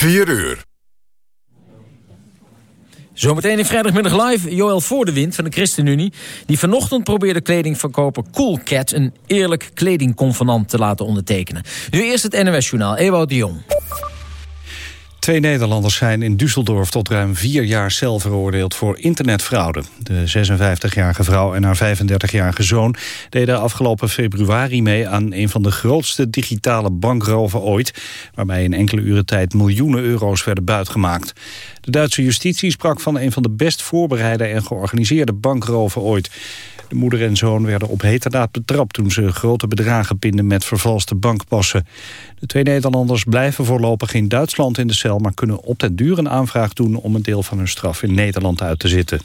4 uur. Zometeen in vrijdagmiddag live Joël Voordewind van de ChristenUnie... die vanochtend probeerde kledingverkoper Coolcat... een eerlijk kledingconvenant te laten ondertekenen. Nu eerst het NOS-journaal, Ewout de Jong. Twee Nederlanders zijn in Düsseldorf tot ruim vier jaar cel veroordeeld voor internetfraude. De 56-jarige vrouw en haar 35-jarige zoon deden afgelopen februari mee aan een van de grootste digitale bankroven ooit, waarbij in enkele uren tijd miljoenen euro's werden buitgemaakt. De Duitse justitie sprak van een van de best voorbereide en georganiseerde bankroven ooit. De moeder en zoon werden op heterdaad betrapt toen ze grote bedragen pinden met vervalste bankpassen. De twee Nederlanders blijven voorlopig in Duitsland in de cel, maar kunnen op den duur een aanvraag doen om een deel van hun straf in Nederland uit te zitten.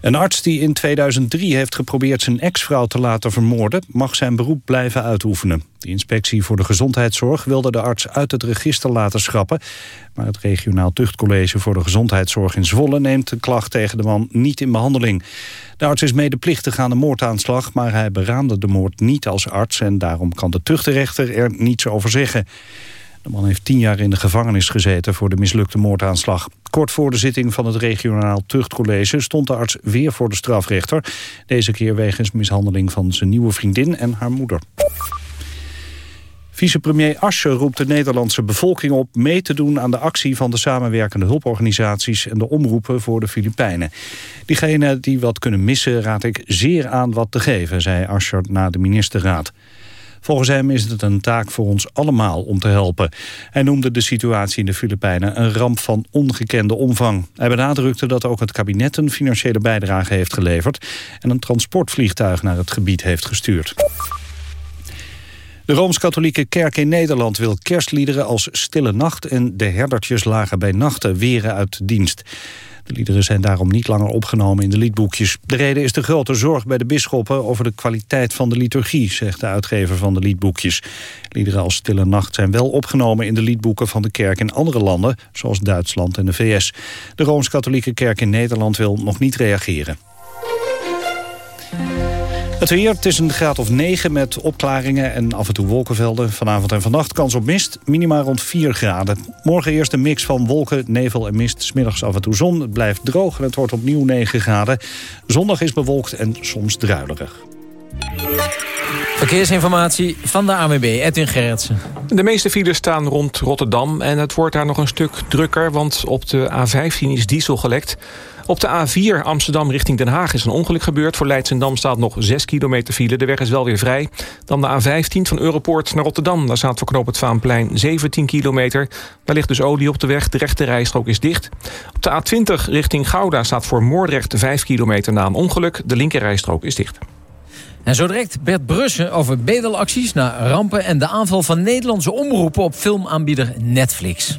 Een arts die in 2003 heeft geprobeerd zijn ex-vrouw te laten vermoorden... mag zijn beroep blijven uitoefenen. De inspectie voor de gezondheidszorg wilde de arts uit het register laten schrappen... maar het regionaal tuchtcollege voor de gezondheidszorg in Zwolle... neemt de klacht tegen de man niet in behandeling. De arts is medeplichtig aan de moordaanslag... maar hij beraamde de moord niet als arts... en daarom kan de tuchtrechter er niets over zeggen. De man heeft tien jaar in de gevangenis gezeten voor de mislukte moordaanslag. Kort voor de zitting van het regionaal tuchtcollege stond de arts weer voor de strafrechter. Deze keer wegens mishandeling van zijn nieuwe vriendin en haar moeder. Vicepremier Ascher roept de Nederlandse bevolking op mee te doen aan de actie van de samenwerkende hulporganisaties en de omroepen voor de Filipijnen. Diegenen die wat kunnen missen raad ik zeer aan wat te geven, zei Ascher na de ministerraad. Volgens hem is het een taak voor ons allemaal om te helpen. Hij noemde de situatie in de Filipijnen een ramp van ongekende omvang. Hij benadrukte dat ook het kabinet een financiële bijdrage heeft geleverd... en een transportvliegtuig naar het gebied heeft gestuurd. De Rooms-Katholieke Kerk in Nederland wil kerstliederen als Stille Nacht... en De Herdertjes lagen bij nachten weren uit dienst. De liederen zijn daarom niet langer opgenomen in de liedboekjes. De reden is de grote zorg bij de bisschoppen over de kwaliteit van de liturgie, zegt de uitgever van de liedboekjes. Liederen als Stille Nacht zijn wel opgenomen in de liedboeken van de kerk in andere landen, zoals Duitsland en de VS. De Rooms-Katholieke Kerk in Nederland wil nog niet reageren. Het weer, het is een graad of 9 met opklaringen en af en toe wolkenvelden. Vanavond en vannacht kans op mist, minimaal rond 4 graden. Morgen eerst een mix van wolken, nevel en mist. Smiddags af en toe zon, het blijft droog en het wordt opnieuw 9 graden. Zondag is bewolkt en soms druilerig. Verkeersinformatie van de ANWB, Edwin Gerritsen. De meeste files staan rond Rotterdam en het wordt daar nog een stuk drukker... want op de A15 is diesel gelekt... Op de A4 Amsterdam richting Den Haag is een ongeluk gebeurd. Voor Leidsendam staat nog 6 kilometer file. De weg is wel weer vrij. Dan de A15 van Europoort naar Rotterdam. Daar staat voor knoop het Vaanplein 17 kilometer. Daar ligt dus olie op de weg. De rechte rijstrook is dicht. Op de A20 richting Gouda staat voor Moordrecht 5 kilometer na een ongeluk. De linkerrijstrook is dicht. En zo direct Bert Brussen over bedelacties na rampen... en de aanval van Nederlandse omroepen op filmaanbieder Netflix.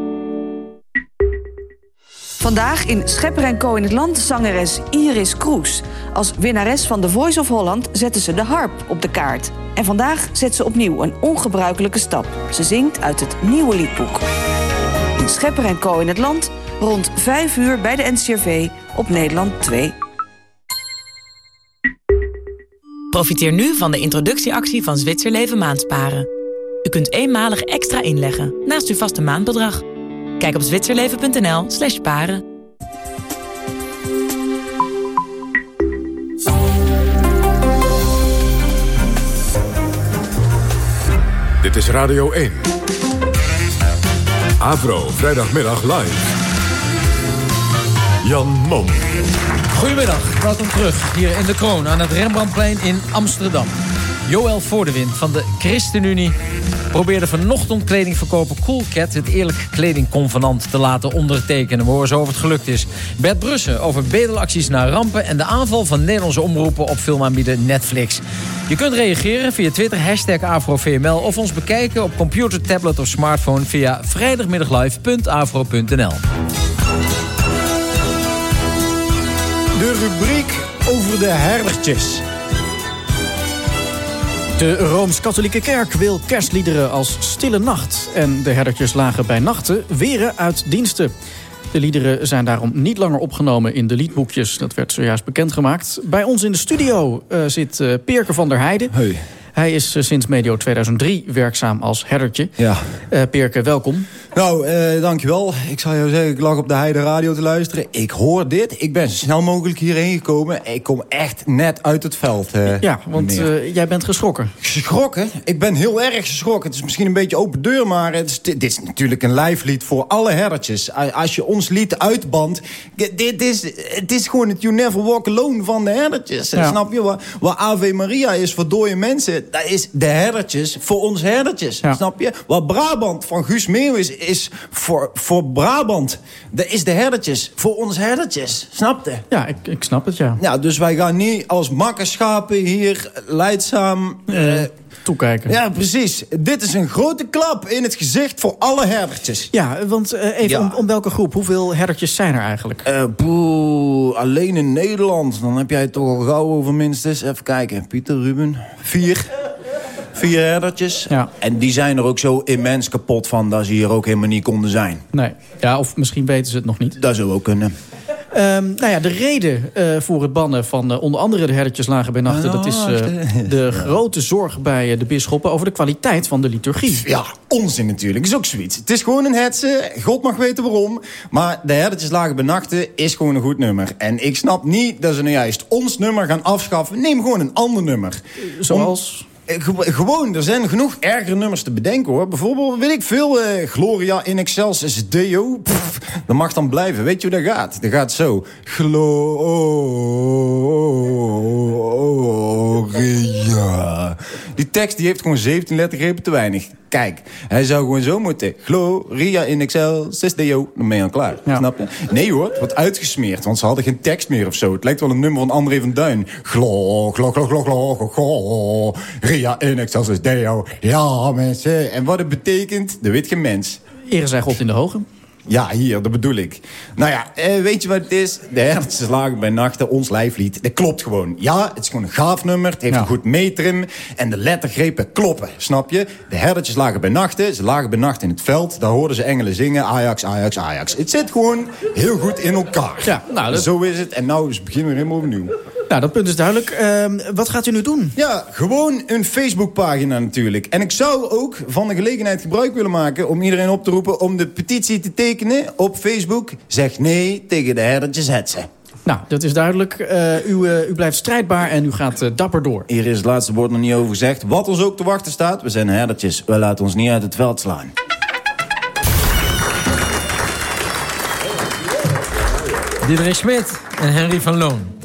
Vandaag in Schepper Co in het Land zangeres Iris Kroes. Als winnares van The Voice of Holland zette ze de harp op de kaart. En vandaag zet ze opnieuw een ongebruikelijke stap. Ze zingt uit het nieuwe liedboek. In Schepper Co in het Land, rond 5 uur bij de NCRV op Nederland 2. Profiteer nu van de introductieactie van Zwitserleven Maandsparen. U kunt eenmalig extra inleggen naast uw vaste maandbedrag. Kijk op zwitserleven.nl slash paren. Dit is Radio 1. Avro, vrijdagmiddag live. Jan Mom. Goedemiddag, welkom terug hier in de Kroon aan het Rembrandtplein in Amsterdam. Joël Voordewind van de ChristenUnie probeerde vanochtend kledingverkoper Coolcat het eerlijk kledingconvenant te laten ondertekenen. We horen zo of het gelukt is. Bert Brussen over bedelacties naar rampen en de aanval van Nederlandse omroepen op filmaanbieder Netflix. Je kunt reageren via Twitter, hashtag AfroVML of ons bekijken op computer, tablet of smartphone via vrijdagmiddaglive.afro.nl. De rubriek over de herdertjes. De Rooms-Katholieke Kerk wil kerstliederen als Stille Nacht. En de herdertjes lagen bij nachten weren uit diensten. De liederen zijn daarom niet langer opgenomen in de liedboekjes. Dat werd zojuist bekendgemaakt. Bij ons in de studio uh, zit uh, Peerke van der Heijden. Hey. Hij is uh, sinds medio 2003 werkzaam als herdertje. Ja. Peerke, welkom. Nou, uh, dankjewel. Ik zal jou zeggen, ik lag op de Heide Radio te luisteren. Ik hoor dit. Ik ben zo snel mogelijk hierheen gekomen. Ik kom echt net uit het veld. Uh, ja, want uh, jij bent geschrokken. Geschrokken? Ik ben heel erg geschrokken. Het is misschien een beetje open deur, maar het is, dit is natuurlijk een lijflied voor alle herdertjes. Als je ons lied uitbandt, dit is, het is gewoon het You Never Walk Alone van de herdertjes. Ja. Snap je? Waar, waar Ave Maria is voor dode mensen, dat is de herdertjes voor ons herdertjes. Ja. Snap je? Waar Brabant van Guus Meeuw is, voor, voor Brabant. Dat is de herdertjes. Voor ons herdertjes. Snap je? Ja, ik, ik snap het, ja. Ja, dus wij gaan niet als makkerschapen hier leidzaam... Uh, toekijken. Ja, precies. Dit is een grote klap in het gezicht voor alle herdertjes. Ja, want uh, even ja. om, om, welke groep? Hoeveel herdertjes zijn er eigenlijk? Uh, boe, alleen in Nederland. Dan heb jij het toch al gauw over minstens... Even kijken. Pieter, Ruben. Vier. Vier herdertjes. Ja. En die zijn er ook zo immens kapot van... dat ze hier ook helemaal niet konden zijn. Nee. Ja, of misschien weten ze het nog niet. Dat zou ook kunnen. Um, nou ja, de reden uh, voor het bannen van uh, onder andere de herdertjes lagen bij nachten... Oh, dat is uh, de grote zorg bij de bisschoppen over de kwaliteit van de liturgie. Ja, onzin natuurlijk. is ook zoiets. Het is gewoon een hetze. God mag weten waarom. Maar de herdertjes lagen bij nachten is gewoon een goed nummer. En ik snap niet dat ze nou juist ons nummer gaan afschaffen. Neem gewoon een ander nummer. Zoals... Om gewoon, er zijn genoeg ergere nummers te bedenken hoor. Bijvoorbeeld, weet ik veel, uh, Gloria in Excelsis Deo. Dat mag dan blijven. Weet je hoe dat gaat? Dat gaat zo. Gloria. Die tekst die heeft gewoon 17 lettergrepen te weinig. Kijk, hij zou gewoon zo moeten. Gloria in Excelsis Deo. Dan ben je al klaar. Ja. Snap je? Nee hoor, het wordt uitgesmeerd. Want ze hadden geen tekst meer of zo. Het lijkt wel een nummer van André van Duin. Glo, glo, glo, glo, glo, glo. Ria in Excelsis Deo. Ja, mensen. En wat het betekent, dat weet geen mens. Ere zij God in de hoge. Ja, hier, dat bedoel ik. Nou ja, eh, weet je wat het is? De herdertjes lagen bij nachten, ons lijflied. Dat klopt gewoon. Ja, het is gewoon een gaaf nummer. Het heeft Ja. een goed metrum. En de lettergrepen kloppen, snap je? De herdertjes lagen bij nachten. Ze lagen bij nacht in het veld. Daar hoorden ze engelen zingen. Ajax, Ajax, Ajax. Het zit gewoon heel goed in elkaar. Ja, nou, dat- Zo is het. En nou is beginnen we helemaal opnieuw. Nou, dat punt is duidelijk. Ehm, wat gaat u nu doen? Ja, gewoon een Facebookpagina natuurlijk. En ik zou ook van de gelegenheid gebruik willen maken... om iedereen op te roepen om de petitie te tekenen op Facebook. Zeg nee tegen de herdertjes hetsen. Nou, dat is duidelijk. Eh, u, eh, u blijft strijdbaar en u gaat eh, dapper door. Hier is het laatste woord nog niet over gezegd. Wat ons ook te wachten staat, we zijn herdertjes. We laten ons niet uit het veld slaan. Diederik Smit en Henry van Loon.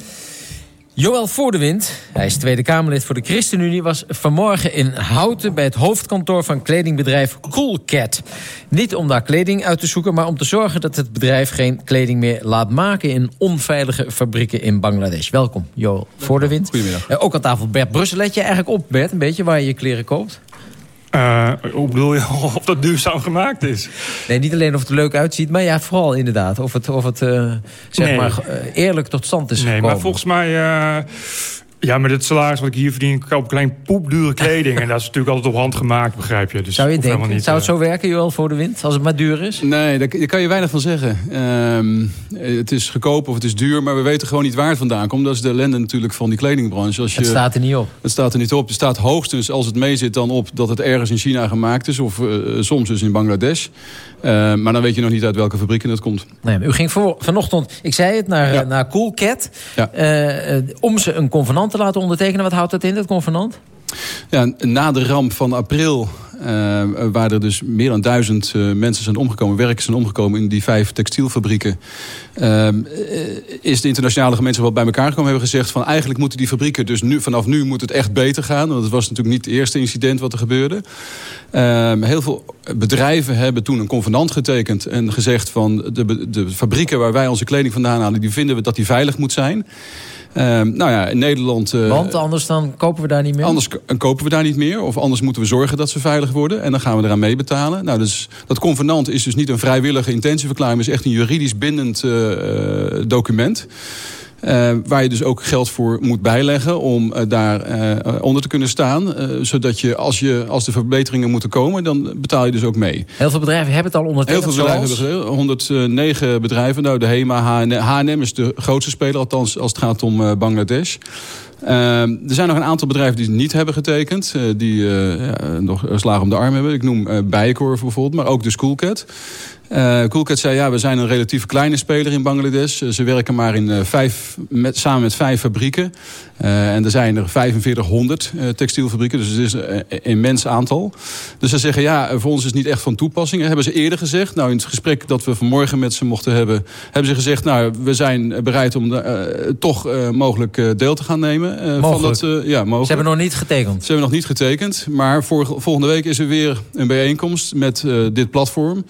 Joël Voordewind, hij is Tweede Kamerlid voor de ChristenUnie... was vanmorgen in Houten bij het hoofdkantoor van kledingbedrijf Coolcat. Niet om daar kleding uit te zoeken, maar om te zorgen... dat het bedrijf geen kleding meer laat maken... in onveilige fabrieken in Bangladesh. Welkom, Joël Voordewind. Goedemiddag. Eh, ook aan tafel Bert Brussel. Let je eigenlijk op, Bert, een beetje waar je je kleren koopt? Hoe bedoel je of dat duurzaam gemaakt is? Nee, niet alleen of het er leuk uitziet, maar ja, vooral inderdaad... of het, of het eh, zeg Nee. maar, eh, eerlijk tot stand is Nee, gekomen. maar volgens mij... ja, met het salaris wat ik hier verdien... koop ik alleen poepdure kleding. en dat is natuurlijk altijd op hand gemaakt, begrijp je. Dus Zou je denken, niet, zou het eh, zo werken, Joël, voor de wind? Als het maar duur is? Nee, daar, daar kan je weinig van zeggen. Ehm, het is goedkoop of het is duur, maar we weten gewoon niet waar het vandaan komt. Dat is de ellende natuurlijk van die kledingbranche. Als je, Het staat er niet op. het staat er niet op. Het staat hoogstens, als het meezit, dan op dat het ergens in China gemaakt is. Of eh, soms dus in Bangladesh. Eh, maar dan weet je nog niet uit welke fabrieken het komt. Nee, u ging voor, vanochtend, ik zei het, naar, Ja. eh, naar Coolcat... Ja. eh, om ze een convenant te laten ondertekenen. Wat houdt dat in, dat convenant? Ja, na de ramp van april waar er dus meer dan duizend mensen zijn omgekomen, werkers zijn omgekomen in die vijf textielfabrieken. is de internationale gemeenschap wel bij elkaar gekomen, hebben gezegd van eigenlijk moeten die fabrieken, dus nu, vanaf nu moet het echt beter gaan. Want het was natuurlijk niet het eerste incident wat er gebeurde. Heel veel bedrijven hebben toen een convenant getekend en gezegd van de, de fabrieken waar wij onze kleding vandaan halen, die vinden we dat die veilig moet zijn. Ehm, nou ja, in Nederland... Uh, Want anders dan kopen we daar niet meer? Anders kopen we daar niet meer. Of anders moeten we zorgen dat ze veilig worden. En dan gaan we eraan meebetalen. Nou, dus, dat convenant is dus niet een vrijwillige intentieverklaring. maar is echt een juridisch bindend uh, document. Uh, waar je dus ook geld voor moet bijleggen om uh, daar uh, onder te kunnen staan. zodat je als, je, als de verbeteringen moeten komen, dan betaal je dus ook mee. Heel veel bedrijven hebben het al ondertekend. Heel veel bedrijven hebben 109 bedrijven. Nou, de HEMA, H&M is de grootste speler, althans als het gaat om Bangladesh. er zijn nog een aantal bedrijven die het niet hebben getekend. die ja, nog slagen om de arm hebben. Ik noem uh, Bijenkorf bijvoorbeeld, maar ook de Schoolcat. Uh, Coolcat zei, ja, we zijn een relatief kleine speler in Bangladesh. ze werken maar in, uh, vijf, met, samen met vijf fabrieken. En er zijn er 4500 textielfabrieken, dus het is een immens aantal. Dus ze zeggen, ja, voor ons is het niet echt van toepassing. Dat hebben ze eerder gezegd. Nou, in het gesprek dat we vanmorgen met ze mochten hebben... hebben ze gezegd, nou, we zijn bereid om toch mogelijk deel te gaan nemen. Van dat, ja, mogelijk. Ze hebben nog niet getekend? Ze hebben nog niet getekend. Maar voor, volgende week is er weer een bijeenkomst met dit platform...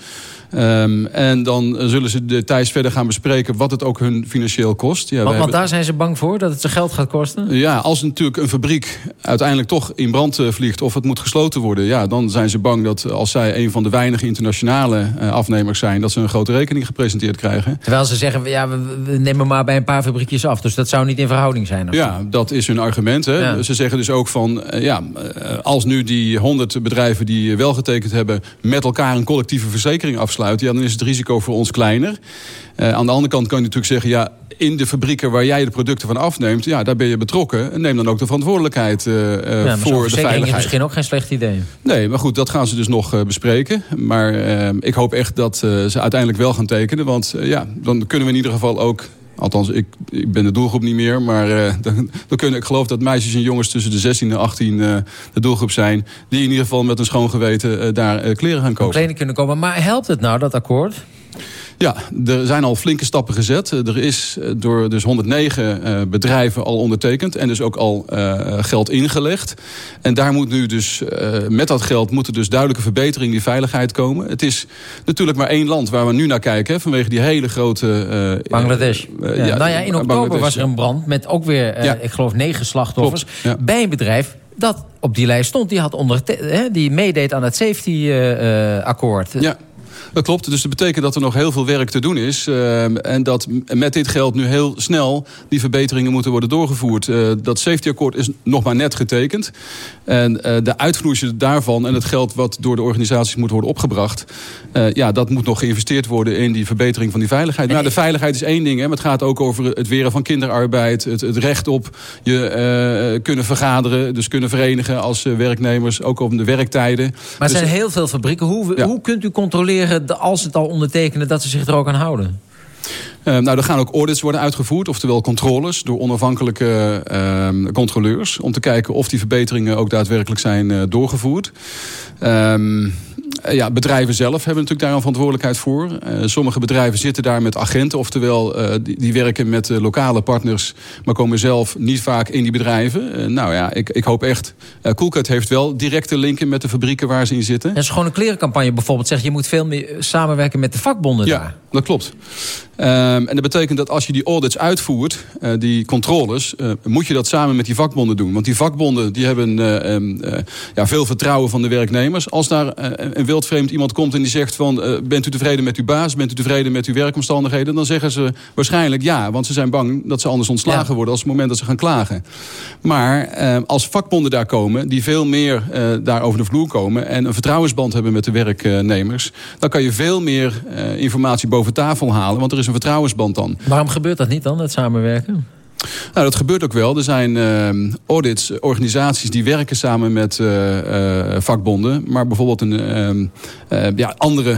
Um, en dan zullen ze details verder gaan bespreken wat het ook hun financieel kost. Ja, want, want daar zijn ze bang voor, dat het ze geld gaat kosten? Ja, als natuurlijk een fabriek uiteindelijk toch in brand eh, vliegt... of het moet gesloten worden, ja, dan zijn ze bang dat als zij een van de weinige internationale uh, afnemers zijn... dat ze een grote rekening gepresenteerd krijgen. Terwijl ze zeggen, ja, we, nemen maar bij een paar fabriekjes af. Dus dat zou niet in verhouding zijn. Ja, dat is hun argument. Hè. Ze zeggen dus ook van, uh, ja, als nu die honderd bedrijven die wel getekend hebben... met elkaar een collectieve verzekering afsluiten ja, dan is het risico voor ons kleiner. Uh, aan de andere kant kan je natuurlijk zeggen... ja, in de fabrieken waar jij de producten van afneemt... ja, daar ben je betrokken. En neem dan ook de verantwoordelijkheid uh, ja, voor de veiligheid. is misschien ook geen slecht idee. Nee, maar goed, dat gaan ze dus nog uh, bespreken. Maar ik hoop echt dat ze uiteindelijk wel gaan tekenen. Want ja, dan kunnen we in ieder geval ook Althans, ik, ik ben de doelgroep niet meer. Maar uh, dan, dan kunnen, ik geloof dat meisjes en jongens tussen de 16 en 18 uh, de doelgroep zijn. Die in ieder geval met een schoon geweten uh, daar kleren gaan kopen. Kleding kunnen komen. Maar helpt het nou, dat akkoord? Ja, er zijn al flinke stappen gezet. Er is eh, door dus 109 uh, eh, bedrijven al ondertekend en dus ook al geld ingelegd. En daar moet nu dus, met dat geld moet er dus duidelijke verbetering in die veiligheid komen. Het is natuurlijk maar één land waar we nu naar kijken, vanwege die hele grote... Bangladesh. Ja. Ja, nou ja, in oktober was er een brand met ook weer, ja. ik geloof, negen slachtoffers. Bij een bedrijf dat op die lijst stond, die, had onder, die meedeed aan het safety-akkoord. ja. Dat klopt. Dus dat betekent dat er nog heel veel werk te doen is. Uh, en dat met dit geld nu heel snel die verbeteringen moeten worden doorgevoerd. Uh, dat safety-akkoord is nog maar net getekend. En uh, de uitvloeisel daarvan en het geld wat door de organisaties moet worden opgebracht... ja, dat moet nog geïnvesteerd worden in die verbetering van die veiligheid. Nou, de veiligheid is één ding. Hè, maar het gaat ook over het weren van kinderarbeid. Het, het recht op je kunnen vergaderen. Dus kunnen verenigen als werknemers. Ook op de werktijden. Maar er dus, zijn heel veel fabrieken. Hoe, ja. hoe kunt u controleren als het al ondertekenen, dat ze zich er ook aan houden? Uh, nou, er gaan ook audits worden uitgevoerd, oftewel controles door onafhankelijke uh, controleurs. Om te kijken of die verbeteringen ook daadwerkelijk zijn uh, doorgevoerd. Ehm, eh, ja, bedrijven zelf hebben natuurlijk daar een verantwoordelijkheid voor. Uh, sommige bedrijven zitten daar met agenten, oftewel uh, die, die, werken met uh, lokale partners, maar komen zelf niet vaak in die bedrijven. nou ja, ik, ik hoop echt. Coolcat heeft wel directe linken met de fabrieken waar ze in zitten. En schone klerencampagne bijvoorbeeld zegt, je moet veel meer samenwerken met de vakbonden ja, daar. dat klopt. Um, en dat betekent dat als je die audits uitvoert, uh, die controles, uh, moet je dat samen met die vakbonden doen. Want die vakbonden die hebben uh, um, ja, veel vertrouwen van de werknemers. Als daar een wildvreemd iemand komt en die zegt van... bent u tevreden met uw baas, bent u tevreden met uw werkomstandigheden... dan zeggen ze waarschijnlijk ja, want ze zijn bang dat ze anders ontslagen ja. worden... als het moment dat ze gaan klagen. Maar als vakbonden daar komen, die veel meer daar over de vloer komen... en een vertrouwensband hebben met de werknemers... dan kan je veel meer informatie boven tafel halen, want er is een vertrouwensband dan. Waarom gebeurt dat niet dan, het samenwerken? Nou, dat gebeurt ook wel. Er zijn uh, audits, organisaties die werken samen met uh, uh, vakbonden. Maar bijvoorbeeld een ja, andere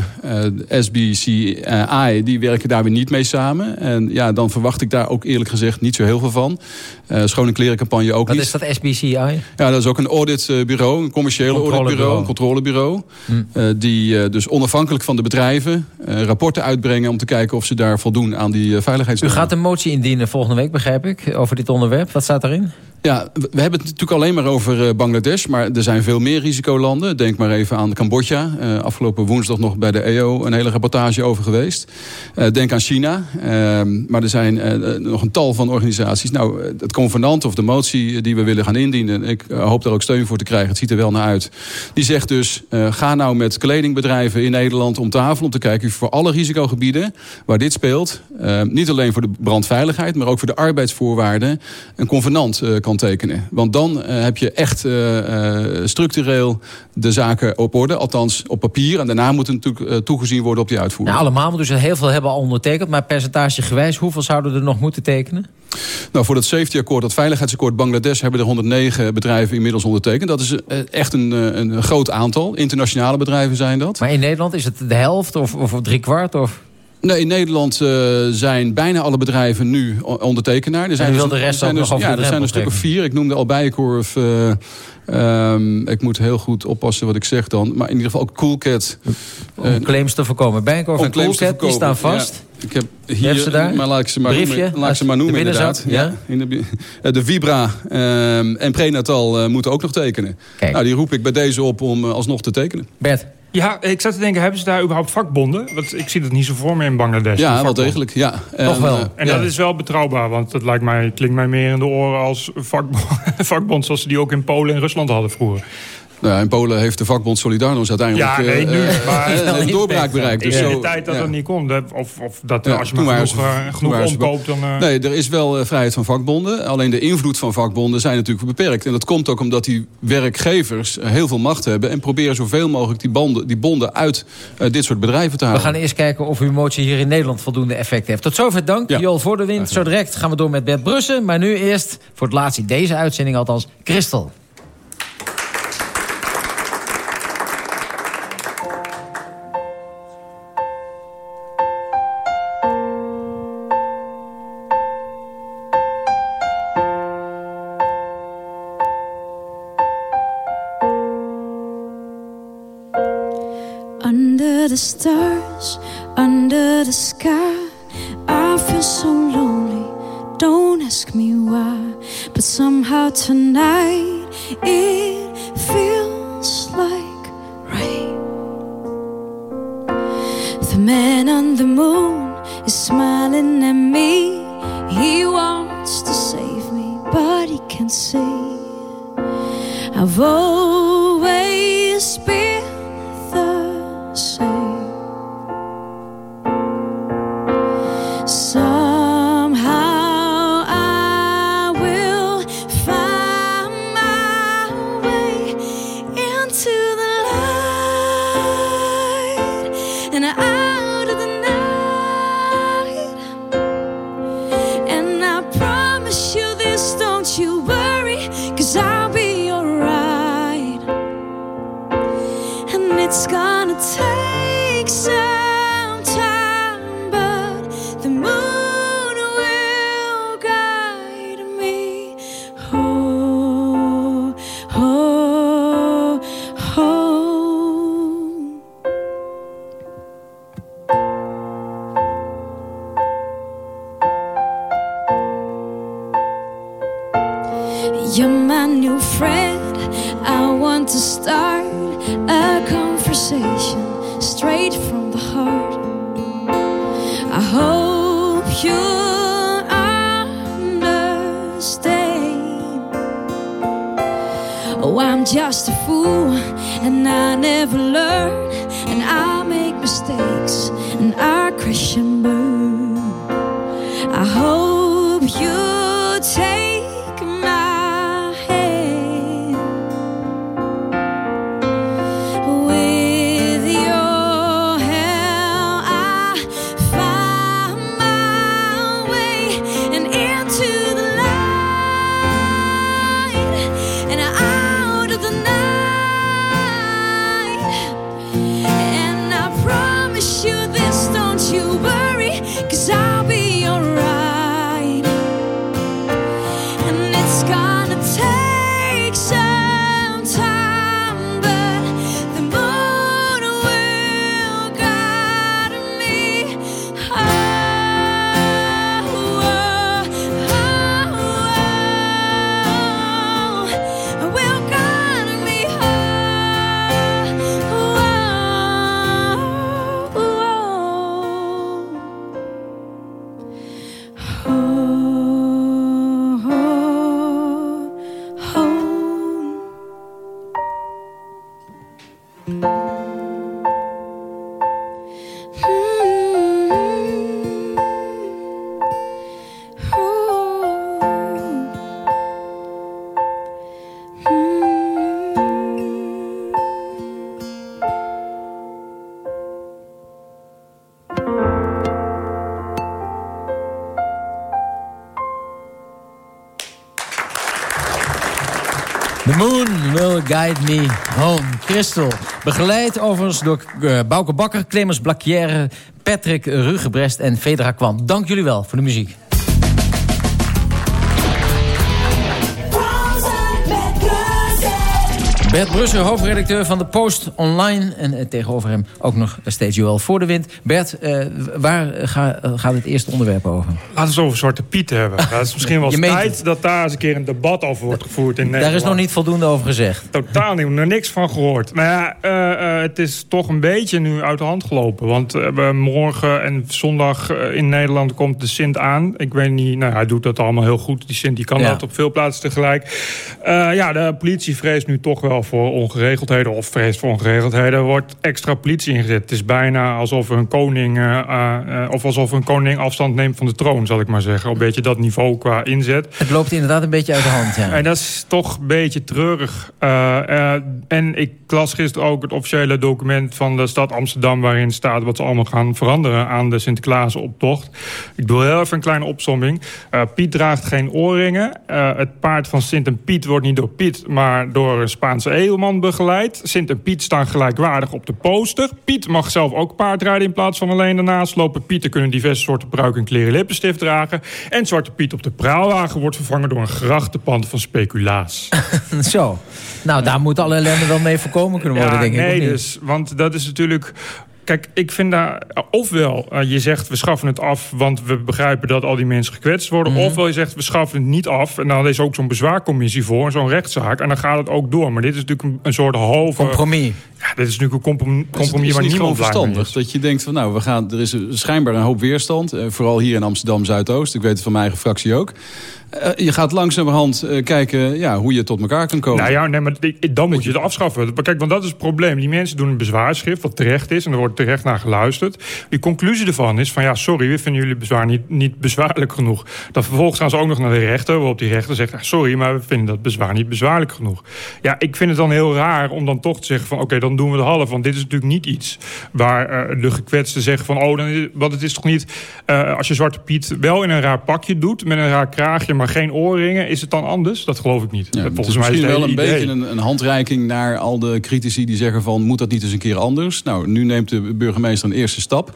SBCI, die werken daar weer niet mee samen. En ja, dan verwacht ik daar ook eerlijk gezegd niet zo heel veel van. Schone klerencampagne ook Wat niet. Wat is dat SBCI? Ja, dat is ook een auditbureau, een commerciële auditbureau, een controlebureau. Hm. die dus onafhankelijk van de bedrijven rapporten uitbrengen om te kijken of ze daar voldoen aan die veiligheidsnormen. U gaat een motie indienen volgende week, begrijp ik, over dit onderwerp. Wat staat erin? Ja, we hebben het natuurlijk alleen maar over Bangladesh. Maar er zijn veel meer risicolanden. Denk maar even aan Cambodja. Uh, afgelopen woensdag nog bij de EO een hele reportage over geweest. Uh, denk aan China. Uh, maar er zijn nog een tal van organisaties. Nou, het convenant of de motie die we willen gaan indienen. Ik hoop daar ook steun voor te krijgen. Het ziet er wel naar uit. Die zegt dus, ga nou met kledingbedrijven in Nederland om tafel. Om te kijken voor alle risicogebieden waar dit speelt. niet alleen voor de brandveiligheid, maar ook voor de arbeidsvoorwaarden. Een convenant kan tekenen. Want dan uh, heb je echt uh, uh, structureel de zaken op orde. Althans op papier. En daarna moet het natuurlijk toegezien worden op die uitvoering. Nou, allemaal dus heel veel hebben al ondertekend. Maar percentagegewijs, hoeveel zouden er nog moeten tekenen? Nou, voor dat safety akkoord, dat veiligheidsakkoord Bangladesh... hebben er 109 bedrijven inmiddels ondertekend. Dat is echt een, een groot aantal. Internationale bedrijven zijn dat. Maar in Nederland is het de helft of, of drie kwart? Of... Nee, in Nederland uh, zijn bijna alle bedrijven nu ondertekenaar. Er zijn en wil dus, de rest zijn ook dus, nog Ja, er zijn een stuk of vier. Ik noemde al Bijenkorf. Uh, um, ik moet heel goed oppassen wat ik zeg dan. Maar in ieder geval ook Coolcat. Om uh, claims te voorkomen. Bijenkorf en Coolcat, die staan vast. Ja. Ik heb hier, ze daar? maar laat ik ze maar Briefje, noemen, laat ik ze maar noemen inderdaad. Ja. In de, de Vibra um, en Prenatal moeten ook nog tekenen. Kijk. Nou, die roep ik bij deze op om alsnog te tekenen. Bert. Ja, ik zat te denken, hebben ze daar überhaupt vakbonden? Want ik zie dat niet zo voor me in Bangladesh. Ja, wel degelijk, ja. Toch wel. En ja. dat is wel betrouwbaar, want dat lijkt mij, klinkt mij meer in de oren als vakbond, vakbond zoals ze die ook in Polen en Rusland hadden vroeger. Nou, in Polen heeft de vakbond Solidarność uiteindelijk ja, nee, nu, uh, maar, een doorbraak bereikt. Dus in zo, de tijd dat ja. dat niet kon. Of, of dat ja, als je maar genoeg, uh, genoeg omkoopt... Dan, uh... Nee, er is wel uh, vrijheid van vakbonden. Alleen de invloed van vakbonden zijn natuurlijk beperkt. En dat komt ook omdat die werkgevers heel veel macht hebben... en proberen zoveel mogelijk die, banden, die bonden uit dit soort bedrijven te halen. We gaan eerst kijken of uw motie hier in Nederland voldoende effect heeft. Tot zover dank, ja. Joel Voordewind. Zo direct gaan we door met Bert Brussen. Maar nu eerst, voor het laatst in deze uitzending althans, Christel. You're my new friend. I want to start a conversation straight from the heart. I hope you understand. Oh, I'm just a fool and I never learn, and I make mistakes and I crash and burn. The moon will guide me home. Christel, begeleid overigens door uh, Bouke Bakker, Clemens Blacquière, Patrick Rugebrest en Fedra Kwam. Dank jullie wel voor de muziek. Bert Brusser, hoofdredacteur van de Post Online. En uh, tegenover hem ook nog steeds Joël voor de wind. Bert, uh, waar ga, uh, gaat het eerste onderwerp over? Laten we het over Zwarte Piet hebben. Dat is misschien wel eens tijd dat daar eens een keer een debat over wordt gevoerd in Nederland. Daar is nog niet voldoende over gezegd. Totaal niet, er niks van gehoord. Maar ja, het is toch een beetje nu uit de hand gelopen. Want morgen en zondag in Nederland komt de Sint aan. Ik weet niet, nou, hij doet dat allemaal heel goed. Die Sint die kan ja. dat op veel plaatsen tegelijk. ja, de politie vreest nu toch wel voor ongeregeldheden of vrees voor ongeregeldheden wordt extra politie ingezet. Het is bijna alsof een koning uh, uh, of alsof een koning afstand neemt van de troon, zal ik maar zeggen. Een beetje dat niveau qua inzet. Het loopt inderdaad een beetje uit de hand, ja. En dat is toch een beetje treurig. Uh, en ik las gisteren ook het officiële document van de stad Amsterdam... waarin staat wat ze allemaal gaan veranderen aan de Sinterklaas-optocht. Ik doe heel even een kleine opsomming. Piet draagt geen oorringen. het paard van Sint en Piet wordt niet door Piet, maar door een Spaanse edelman begeleid. Sint en Piet staan gelijkwaardig op de poster. Piet mag zelf ook paardrijden in plaats van alleen daarnaast lopen. Pieten kunnen diverse soorten pruik en kleren lippenstift dragen. En Zwarte Piet op de praalwagen wordt vervangen door een grachtenpand van speculaas. Zo. Nou, daar moet alle ellende wel mee voorkomen kunnen worden, ja, denk ik. Nee, dus, want dat is natuurlijk Kijk, ik vind daar... Ofwel, uh, je zegt we schaffen het af... want we begrijpen dat al die mensen gekwetst worden. Mhm. Ofwel je zegt we schaffen het niet af... en dan is ook zo'n bezwaarcommissie voor, zo'n rechtszaak... en dan gaat het ook door. Maar dit is natuurlijk een, een soort halve... Compromis. Ja, dit is natuurlijk een comprom compromis is waar niemand verstandig. is. Dat je denkt van nou, we gaan, er is schijnbaar een hoop weerstand. eh, vooral hier in Amsterdam Zuidoost. Ik weet het van mijn eigen fractie ook. Eh, je gaat langzamerhand eh, kijken ja, hoe je tot elkaar kan komen. Nou ja, nee, maar dan moet je het afschaffen. Kijk, want dat is het probleem. Die mensen doen een bezwaarschrift, wat terecht is... en er wordt terecht naar geluisterd. Die conclusie ervan is van... ja, sorry, we vinden jullie bezwaar niet, niet bezwaarlijk genoeg. Dan vervolgens gaan ze ook nog naar de rechter... waarop die rechter zegt, ah, sorry, maar we vinden dat bezwaar niet bezwaarlijk genoeg. Ja, ik vind het dan heel raar om dan toch te zeggen van... oké, dan doen we de half, want dit is natuurlijk niet iets... waar eh, de gekwetsten zeggen van... oh, dan want het is toch niet... als je Zwarte Piet wel in een raar pakje doet... met een raar kraagje, maar geen oorringen... is het dan anders? Dat geloof ik niet. Ja, Volgens het is mij is misschien het wel een idee. beetje een, een handreiking naar al de critici die zeggen van... moet dat niet eens een keer anders? Nou, nu neemt de burgemeester een eerste stap.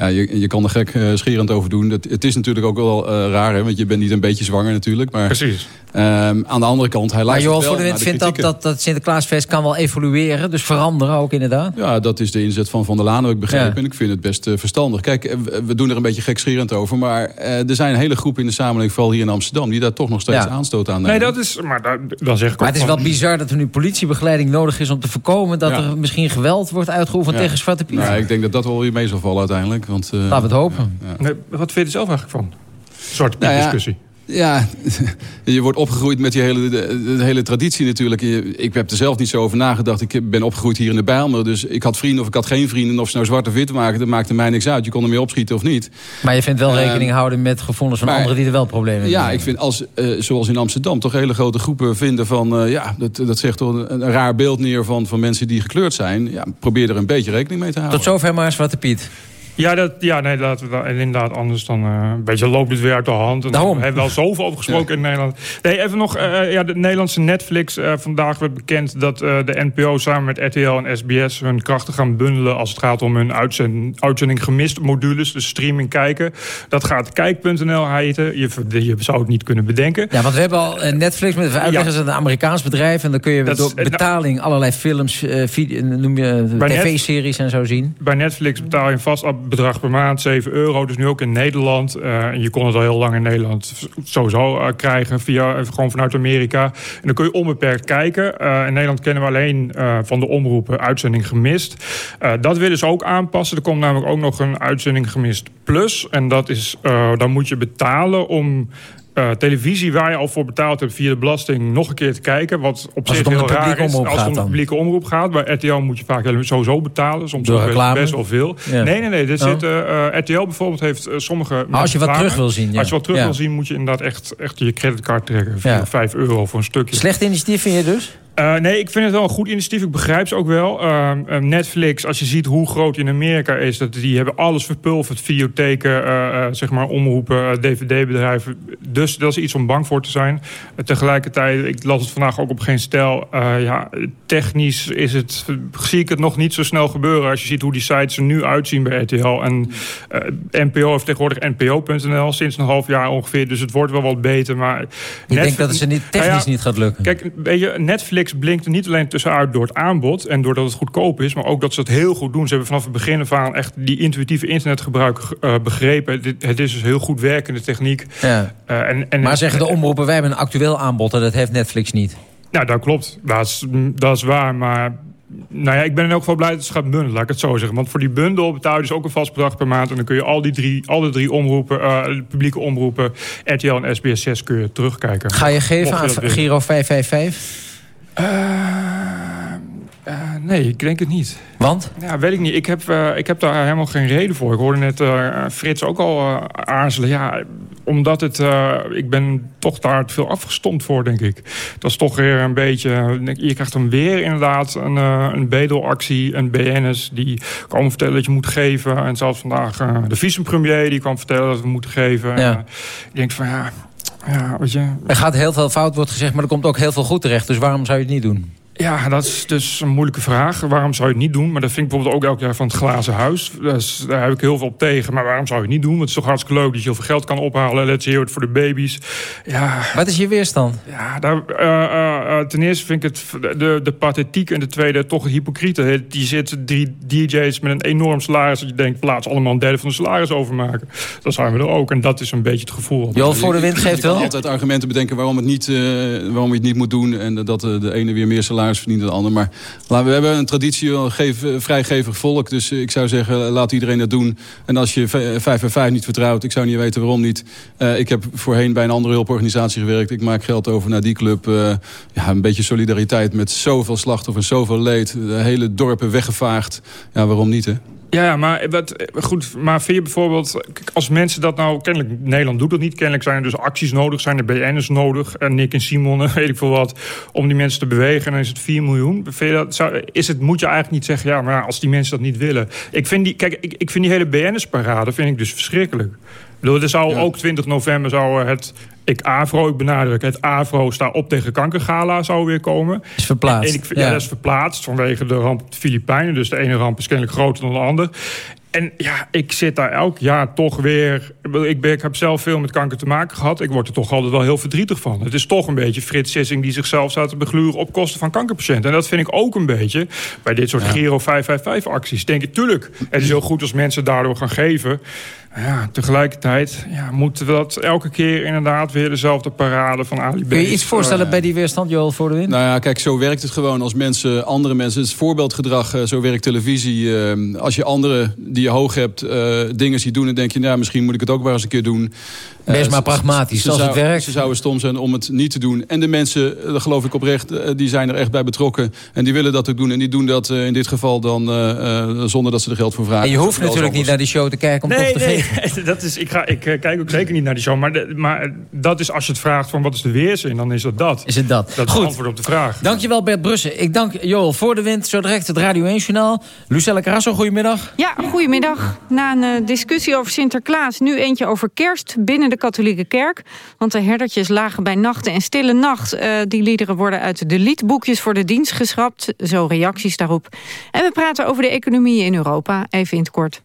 Ja, je, je kan er gek eh, scherend over doen. Het, het is natuurlijk ook wel eh, raar, hè, want je bent niet een beetje zwanger natuurlijk. Maar, Precies. ehm, aan de andere kant, hij Maar luistert wel voor de wind vindt dat, dat dat Sinterklaasfeest kan wel evolueren. Dus veranderen ook inderdaad. Ja, dat is de inzet van Van der Laan, heb ik begrepen. Ja. En ik vind het best eh, verstandig. Kijk, we- we doen er een beetje gekscherend over. Maar er zijn hele groepen in de samenleving, vooral hier in Amsterdam... die daar toch nog steeds Ja. aanstoot aan Nee, nemen. dat is... Maar daar- dan zeg ik Maar het is wel van- bizar dat er nu politiebegeleiding nodig is... om te voorkomen dat Ja. er misschien geweld wordt uitgeoefend Ja. tegen Zwarte Piet. Nou, ik denk dat dat wel weer mee zal vallen uiteindelijk. Want, eh, Laten we het hopen. Nee, wat vind je er zelf eigenlijk van? Zwarte Piet Nou ja, discussie. Ja, je wordt opgegroeid met die hele, de, de hele traditie natuurlijk. Ik heb er zelf niet zo over nagedacht. Ik ben opgegroeid hier in de Bijlmer. Dus ik had vrienden of ik had geen vrienden. Of ze nou zwart of wit maken, dat maakte mij niks uit. Je kon ermee opschieten of niet. Maar je vindt wel Ehm, rekening houden met gevoelens van maar- anderen... die er wel problemen mee Ja, hebben. ik vind als, eh, zoals in Amsterdam, toch hele grote groepen vinden van... eh, ja, dat, dat zegt toch een, een raar beeld neer van, van mensen die gekleurd zijn. Ja, probeer er een beetje rekening mee te houden. Tot zover maar Zwarte Piet. Ja, dat, ja nee, laten we dat, en inderdaad anders dan... eh, een beetje loopt het weer uit de hand. En Daarom. We hebben wel zoveel over gesproken in Nederland. Nee, even nog... eh, ja, de Nederlandse Netflix. eh, vandaag werd bekend dat eh, de NPO samen met RTL en SBS... hun krachten gaan bundelen als het gaat om hun uitzend, uitzending gemist modules. Dus streaming kijken. Dat gaat kijk.nl heten. Je, je zou het niet kunnen bedenken. Ja, want we hebben al eh, Netflix, met uitleggen, Ja. is een Amerikaans bedrijf. En dan kun je Dat door betaling allerlei films, eh, video- noem je tv-series en zo zien. Bij Netflix betaal je vast bedrag per maand, 7 euro. Dus nu ook in Nederland. Eh, en je kon het al heel lang in Nederland sowieso eh, krijgen. Via, eh, gewoon vanuit Amerika. En dan kun je onbeperkt kijken. In Nederland kennen we alleen van de omroepen uitzending gemist. Dat willen ze ook aanpassen. Er komt namelijk ook nog een uitzending gemist plus. En dat is, dan moet je betalen om... eh, televisie waar je al voor betaald hebt via de belasting nog een keer te kijken. Wat op Als zich heel raar is. Als het om de publieke omroep gaat. Bij RTL moet je vaak helemaal sowieso betalen. Soms best- best wel veel. Ja. Nee, nee, nee. Dit Oh. zit, eh, RTL bijvoorbeeld heeft eh, sommige... Maar als je wat terug wil zien, ja. Als je wat terug Ja. wil zien, moet je inderdaad echt, echt je creditcard trekken. Ja. Voor 5 euro voor een stukje. Slecht initiatief vind je dus? Uh, nee, ik vind het wel een goed initiatief. Ik begrijp ze ook wel. Uh, Netflix, als je ziet hoe groot in Amerika is... Dat, die hebben alles verpulverd. Videotheken, uh, zeg maar omroepen, dvd-bedrijven. Dus dat is iets om bang voor te zijn. tegelijkertijd, ik las het vandaag ook op geen stijl. ja, technisch is het, zie ik het nog niet zo snel gebeuren... als je ziet hoe die sites er nu uitzien bij RTL. En NPO heeft tegenwoordig npo.nl sinds een half jaar ongeveer. Dus het wordt wel wat beter. Maar ik denk dat het ze niet, technisch nou ja, niet gaat lukken. Kijk, weet je, Netflix blinkt er niet alleen tussenuit door het aanbod... en doordat het goedkoop is, maar ook dat ze het heel goed doen. Ze hebben vanaf het begin af aan echt die intuïtieve internetgebruik uh, begrepen. Het, is dus heel goed werkende techniek. Ja. Uh, en, en, maar zeggen de omroepen, wij hebben een actueel aanbod... en dat heeft Netflix niet. Nou, dat klopt. Dat is, dat is waar, maar nou ja, ik ben in elk geval blij dat ze gaat bundelen, laat ik het zo zeggen. Want voor die bundel betaal je dus ook een vast bedrag per maand. En dan kun je al die drie, alle drie omroepen, uh, publieke omroepen, RTL en SBS 6 kun je terugkijken. Ga je geven aan Giro 555? Uh, uh, nee, ik denk het niet. Want? Ja, weet ik niet. Ik heb, uh, ik heb daar helemaal geen reden voor. Ik hoorde net uh, Frits ook al aarzelen. Ja, omdat het... ik ben toch daar veel afgestomd voor, denk ik. Dat is toch weer een beetje... Je krijgt dan weer inderdaad een, een bedelactie. Een BN'ers die komen vertellen dat je moet geven. En zelfs vandaag de vicepremier die kwam vertellen dat we moeten geven. Ja. ik denk van ja... Ja. Er gaat heel veel fout, wordt gezegd, maar er komt ook heel veel goed terecht. Dus waarom zou je het niet doen? Ja, dat is dus een moeilijke vraag. Waarom zou je het niet doen? Maar dat vind ik bijvoorbeeld ook elk jaar van het glazen huis. Dus daar heb ik heel veel op tegen. Maar waarom zou je het niet doen? Want het is toch hartstikke leuk dat je heel veel geld kan ophalen. Let's hear it voor de baby's. Ja. Wat is je weerstand? Ja, daar, uh, uh, ten eerste vind ik het de, de pathetiek en de tweede toch het hypocriete. Die zitten drie DJ's met een enorm salaris. Dat je denkt, laat allemaal een derde van de salaris overmaken. Dat zijn we er ook. En dat is een beetje het gevoel. Jo, voor de wind geeft wel. altijd argumenten bedenken waarom, het niet, waarom je het niet moet doen. En dat de ene weer meer salaris verdient dan de ander. Maar we hebben een traditie, geef, vrijgevig volk. Dus ik zou zeggen, laat iedereen dat doen. En als je 5 en 5 niet vertrouwt, ik zou niet weten waarom niet. Ik heb voorheen bij een andere hulporganisatie gewerkt. Ik maak geld over naar die club. Ja, een beetje solidariteit met zoveel slachtoffers, zoveel leed. De hele dorpen weggevaagd. Ja, waarom niet, hè? Ja, maar, wat, goed, maar vind je bijvoorbeeld... als mensen dat nou... Kennelijk, Nederland doet dat niet. Kennelijk zijn er dus acties nodig. Zijn er BN'ers nodig. En Nick en Simon, weet ik veel wat. Om die mensen te bewegen. En dan is het 4 miljoen. Vind je dat, zou, is het, moet je eigenlijk niet zeggen... Ja, maar als die mensen dat niet willen. Ik vind die, kijk, ik, ik vind die hele BN'ers-parade vind ik dus verschrikkelijk. Er zou ook 20 november zou het ik AVRO, ik benadruk het AVRO sta op tegen kankergala zou weer komen. Is verplaatst. En ik, ja. dat is verplaatst vanwege de ramp op de Filipijnen. Dus de ene ramp is kennelijk groter dan de andere. En ja, ik zit daar elk jaar toch weer... Ik, ben, ik heb zelf veel met kanker te maken gehad. Ik word er toch altijd wel heel verdrietig van. Het is toch een beetje Frits Sissing die zichzelf staat te begluren... op kosten van kankerpatiënten. En dat vind ik ook een beetje bij dit soort ja. Giro 555-acties. Denk ik, tuurlijk, het is heel goed als mensen daardoor gaan geven... Ja, tegelijkertijd ja, moeten we dat elke keer inderdaad weer dezelfde parade van Ali Kun je iets voorstellen bij die weerstand, Joel, voor de wind? Nou ja, kijk, zo werkt het gewoon als mensen, andere mensen... het is voorbeeldgedrag, eh, zo werkt televisie. Eh, als je anderen die je hoog hebt uh, dingen ziet doen... dan denk je, nou, misschien moet ik het ook wel eens een keer doen. Wees maar pragmatisch, zoals het werkt. Ze zouden stom zijn om het niet te doen. En de mensen, dat geloof ik oprecht, die zijn er echt bij betrokken. En die willen dat ook doen. En die doen dat in dit geval dan zonder dat ze er geld voor vragen. En je hoeft natuurlijk niet naar die show te kijken om toch te geven. dat is, ik, ga, ik eh, kijk ook zeker niet naar die show. Maar, maar dat is als je het vraagt van wat is de weerzin, dan is dat dat. Is het dat? Dat is het antwoord op de vraag. Dankjewel Bert Brussen. Ik dank Joel voor de wind. Zo direct het Radio 1 Journaal. Lucelle Carasso, goedemiddag. Ja, goedemiddag. Na een uh, discussie over Sinterklaas, nu eentje over kerst binnen de katholieke kerk. Want de herdertjes lagen bij nachten en stille nacht. Uh, die liederen worden uit de liedboekjes voor de dienst geschrapt. Zo reacties daarop. En we praten over de economie in Europa, even in het kort.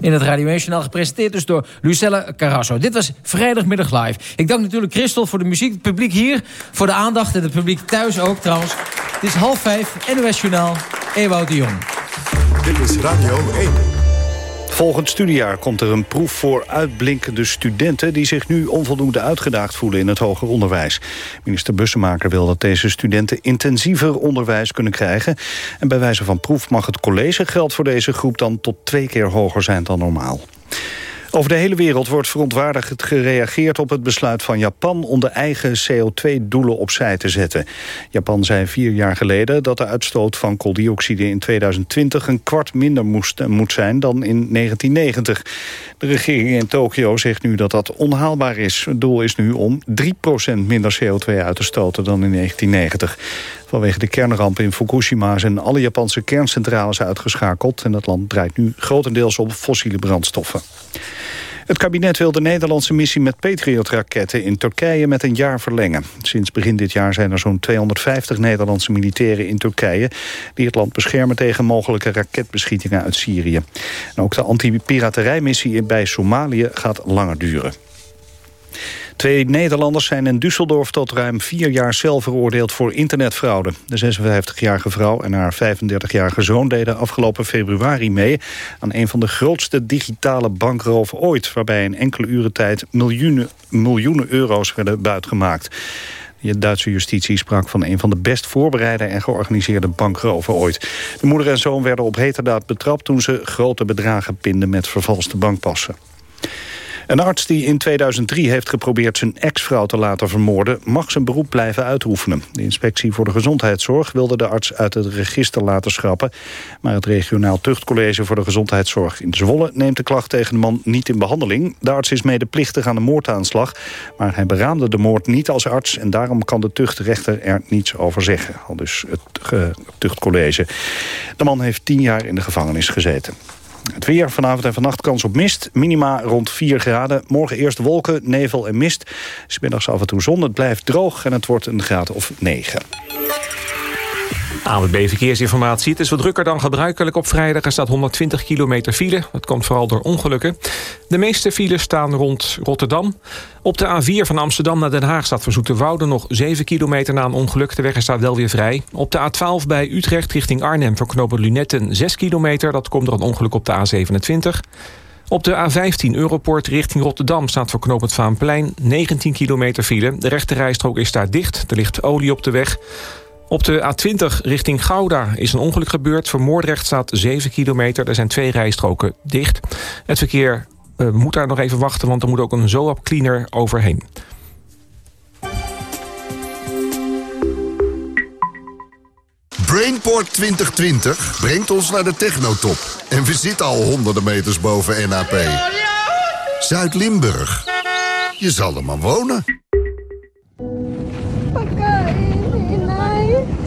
In het Radio 1 gepresenteerd dus door Lucelle Carrasso. Dit was vrijdagmiddag live. Ik dank natuurlijk Christel voor de muziek. Het publiek hier voor de aandacht. En het publiek thuis ook trouwens. Het is half vijf. NOS Journaal. Ewout de Jong. Dit is Radio 1. Volgend studiejaar komt er een proef voor uitblinkende studenten... die zich nu onvoldoende uitgedaagd voelen in het hoger onderwijs. Minister Bussemaker wil dat deze studenten intensiever onderwijs kunnen krijgen. En bij wijze van proef mag het collegegeld voor deze groep... dan tot twee keer hoger zijn dan normaal. Over de hele wereld wordt verontwaardigd gereageerd op het besluit van Japan om de eigen CO2-doelen opzij te zetten. Japan zei vier jaar geleden dat de uitstoot van kooldioxide in 2020 een kwart minder moest, moet zijn dan in 1990. De regering in Tokio zegt nu dat dat onhaalbaar is. Het doel is nu om 3% minder CO2 uit te stoten dan in 1990. Vanwege de kernramp in Fukushima zijn alle Japanse kerncentrales uitgeschakeld... en het land draait nu grotendeels op fossiele brandstoffen. Het kabinet wil de Nederlandse missie met Patriot-raketten in Turkije met een jaar verlengen. Sinds begin dit jaar zijn er zo'n 250 Nederlandse militairen in Turkije... die het land beschermen tegen mogelijke raketbeschietingen uit Syrië. Ook de anti-piraterijmissie bij Somalië gaat langer duren. Twee Nederlanders zijn in Düsseldorf tot ruim vier jaar cel veroordeeld voor internetfraude. De 56-jarige vrouw en haar 35-jarige zoon deden afgelopen februari mee aan een van de grootste digitale bankroven ooit, waarbij in enkele uren tijd miljoenen, miljoenen euro's werden buitgemaakt. De Duitse justitie sprak van een van de best voorbereide en georganiseerde bankroven ooit. De moeder en zoon werden op heterdaad betrapt toen ze grote bedragen pinden met vervalste bankpassen. Een arts die in 2003 heeft geprobeerd zijn ex-vrouw te laten vermoorden... mag zijn beroep blijven uitoefenen. De inspectie voor de gezondheidszorg wilde de arts uit het register laten schrappen. Maar het regionaal tuchtcollege voor de gezondheidszorg in Zwolle... neemt de klacht tegen de man niet in behandeling. De arts is medeplichtig aan de moordaanslag. Maar hij beraamde de moord niet als arts... en daarom kan de tuchtrechter er niets over zeggen. Al dus het tuchtcollege. De man heeft tien jaar in de gevangenis gezeten. Het weer vanavond en vannacht kans op mist. Minima rond 4 graden. Morgen eerst wolken, nevel en mist. Smiddags af en toe zon. Het blijft droog en het wordt een graad of 9. ANWB Verkeersinformatie. Het is wat drukker dan gebruikelijk op vrijdag. Er staat 120 kilometer file. Dat komt vooral door ongelukken. De meeste files staan rond Rotterdam. Op de A4 van Amsterdam naar Den Haag staat voor Zoeterwoude nog 7 kilometer na een ongeluk. De weg staat wel weer vrij. Op de A12 bij Utrecht richting Arnhem voor knopen Lunetten 6 kilometer. Dat komt door een ongeluk op de A27. Op de A15 Europort richting Rotterdam staat voor knooppunt Vaanplein 19 kilometer file. De rechte rijstrook is daar dicht. Er ligt olie op de weg. Op de A20 richting Gouda is een ongeluk gebeurd. Voor Moordrecht staat 7 kilometer. Er zijn twee rijstroken dicht. Het verkeer uh, moet daar nog even wachten... want er moet ook een zoap cleaner overheen. Brainport 2020 brengt ons naar de technotop. En we zitten al honderden meters boven NAP. Zuid-Limburg. Je zal er maar wonen.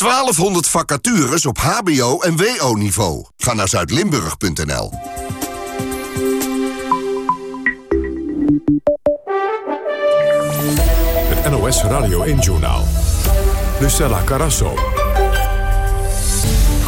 1200 vacatures op hbo- en wo-niveau. Ga naar zuidlimburg.nl. Het NOS Radio 1-journaal. Lucella Carasso.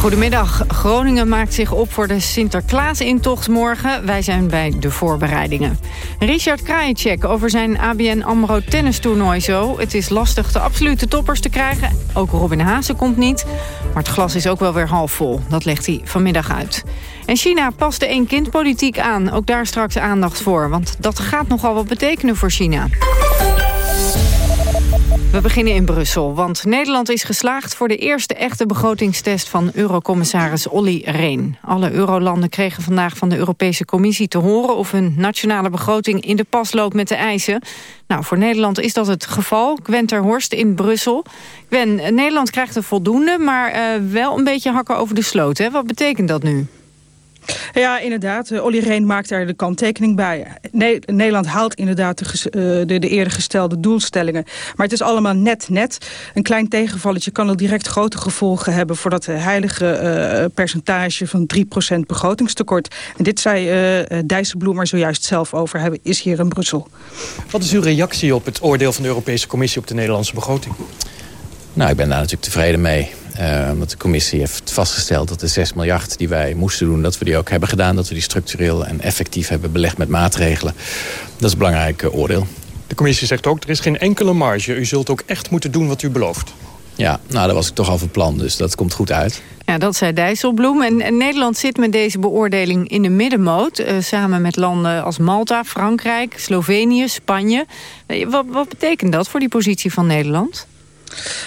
Goedemiddag. Groningen maakt zich op voor de Sinterklaas-intocht morgen. Wij zijn bij de voorbereidingen. Richard Krajicek over zijn ABN AMRO tennistoernooi zo. Het is lastig de absolute toppers te krijgen. Ook Robin Haase komt niet. Maar het glas is ook wel weer half vol. Dat legt hij vanmiddag uit. En China past de één-kind-politiek aan. Ook daar straks aandacht voor. Want dat gaat nogal wat betekenen voor China. We beginnen in Brussel, want Nederland is geslaagd... voor de eerste echte begrotingstest van eurocommissaris Olly Rehn. Alle eurolanden kregen vandaag van de Europese Commissie te horen... of hun nationale begroting in de pas loopt met de eisen. Nou, voor Nederland is dat het geval. Gwen ter Horst in Brussel. Gwen, Nederland krijgt een voldoende, maar uh, wel een beetje hakken over de sloot. Hè? Wat betekent dat nu? Ja, inderdaad. Uh, Olly Reen maakt daar de kanttekening bij. Nee, Nederland haalt inderdaad de, uh, de, de eerder gestelde doelstellingen. Maar het is allemaal net-net. Een klein tegenvalletje kan al direct grote gevolgen hebben... voor dat heilige uh, percentage van 3% begrotingstekort. En dit zei uh, Dijsselbloem er zojuist zelf over hebben, is hier in Brussel. Wat is uw reactie op het oordeel van de Europese Commissie op de Nederlandse begroting? Nou, ik ben daar natuurlijk tevreden mee. Uh, omdat de commissie heeft vastgesteld dat de 6 miljard die wij moesten doen... dat we die ook hebben gedaan. Dat we die structureel en effectief hebben belegd met maatregelen. Dat is een belangrijk uh, oordeel. De commissie zegt ook, er is geen enkele marge. U zult ook echt moeten doen wat u belooft. Ja, nou, dat was ik toch al van plan, dus dat komt goed uit. Ja, dat zei Dijsselbloem. En, en Nederland zit met deze beoordeling in de middenmoot. eh, samen met landen als Malta, Frankrijk, Slovenië, Spanje. Eh, wat, wat betekent dat voor die positie van Nederland?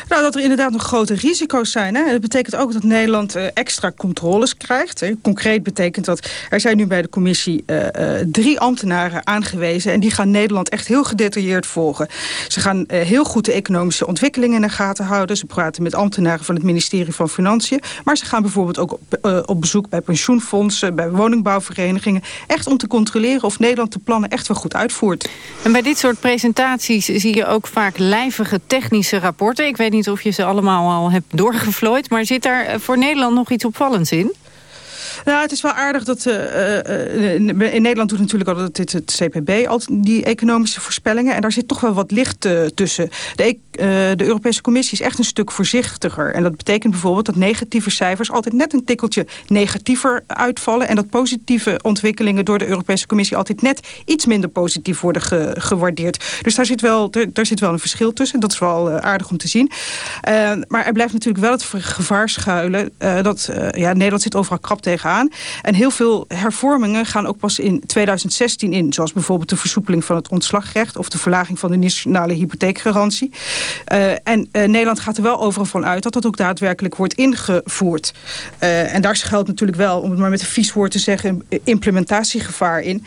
Nou, dat er inderdaad nog grote risico's zijn. Hè. Dat betekent ook dat Nederland eh, extra controles krijgt. Hè. Concreet betekent dat er zijn nu bij de commissie eh, eh, drie ambtenaren aangewezen. En die gaan Nederland echt heel gedetailleerd volgen. Ze gaan eh, heel goed de economische ontwikkelingen in de gaten houden. Ze praten met ambtenaren van het ministerie van Financiën. Maar ze gaan bijvoorbeeld ook op, eh, op bezoek bij pensioenfondsen, bij woningbouwverenigingen. Echt om te controleren of Nederland de plannen echt wel goed uitvoert. En bij dit soort presentaties zie je ook vaak lijvige technische rapporten. Ik weet niet of je ze allemaal al hebt doorgevlooid. Maar zit daar eh, voor Nederland nog iets opvallends in? Nou, het is wel aardig dat... eh, eh, in in Nederland doet natuurlijk altijd dit, het CPB... altijd die economische voorspellingen. En daar zit toch wel wat licht eh, tussen. De, e- eh, de Europese Commissie is echt een stuk voorzichtiger. En dat betekent bijvoorbeeld dat negatieve cijfers... altijd net een tikkeltje negatiever uitvallen. En dat positieve ontwikkelingen door de Europese Commissie... altijd net iets minder positief worden ge- gewaardeerd. Dus daar zit, wel, daar zit wel een verschil tussen. Dat is wel eh, aardig om te zien. Eh, maar er blijft natuurlijk wel het gevaar schuilen... eh, dat eh, ja, Nederland zit overal krap En heel veel hervormingen gaan ook pas in 2016 in. Zoals bijvoorbeeld de versoepeling van het ontslagrecht... of de verlaging van de nationale hypotheekgarantie. Eh, en eh, Nederland gaat er wel overal van uit... dat dat ook daadwerkelijk wordt ingevoerd. Eh, en daar schuilt natuurlijk wel, om het maar met een vies woord te zeggen... implementatiegevaar in.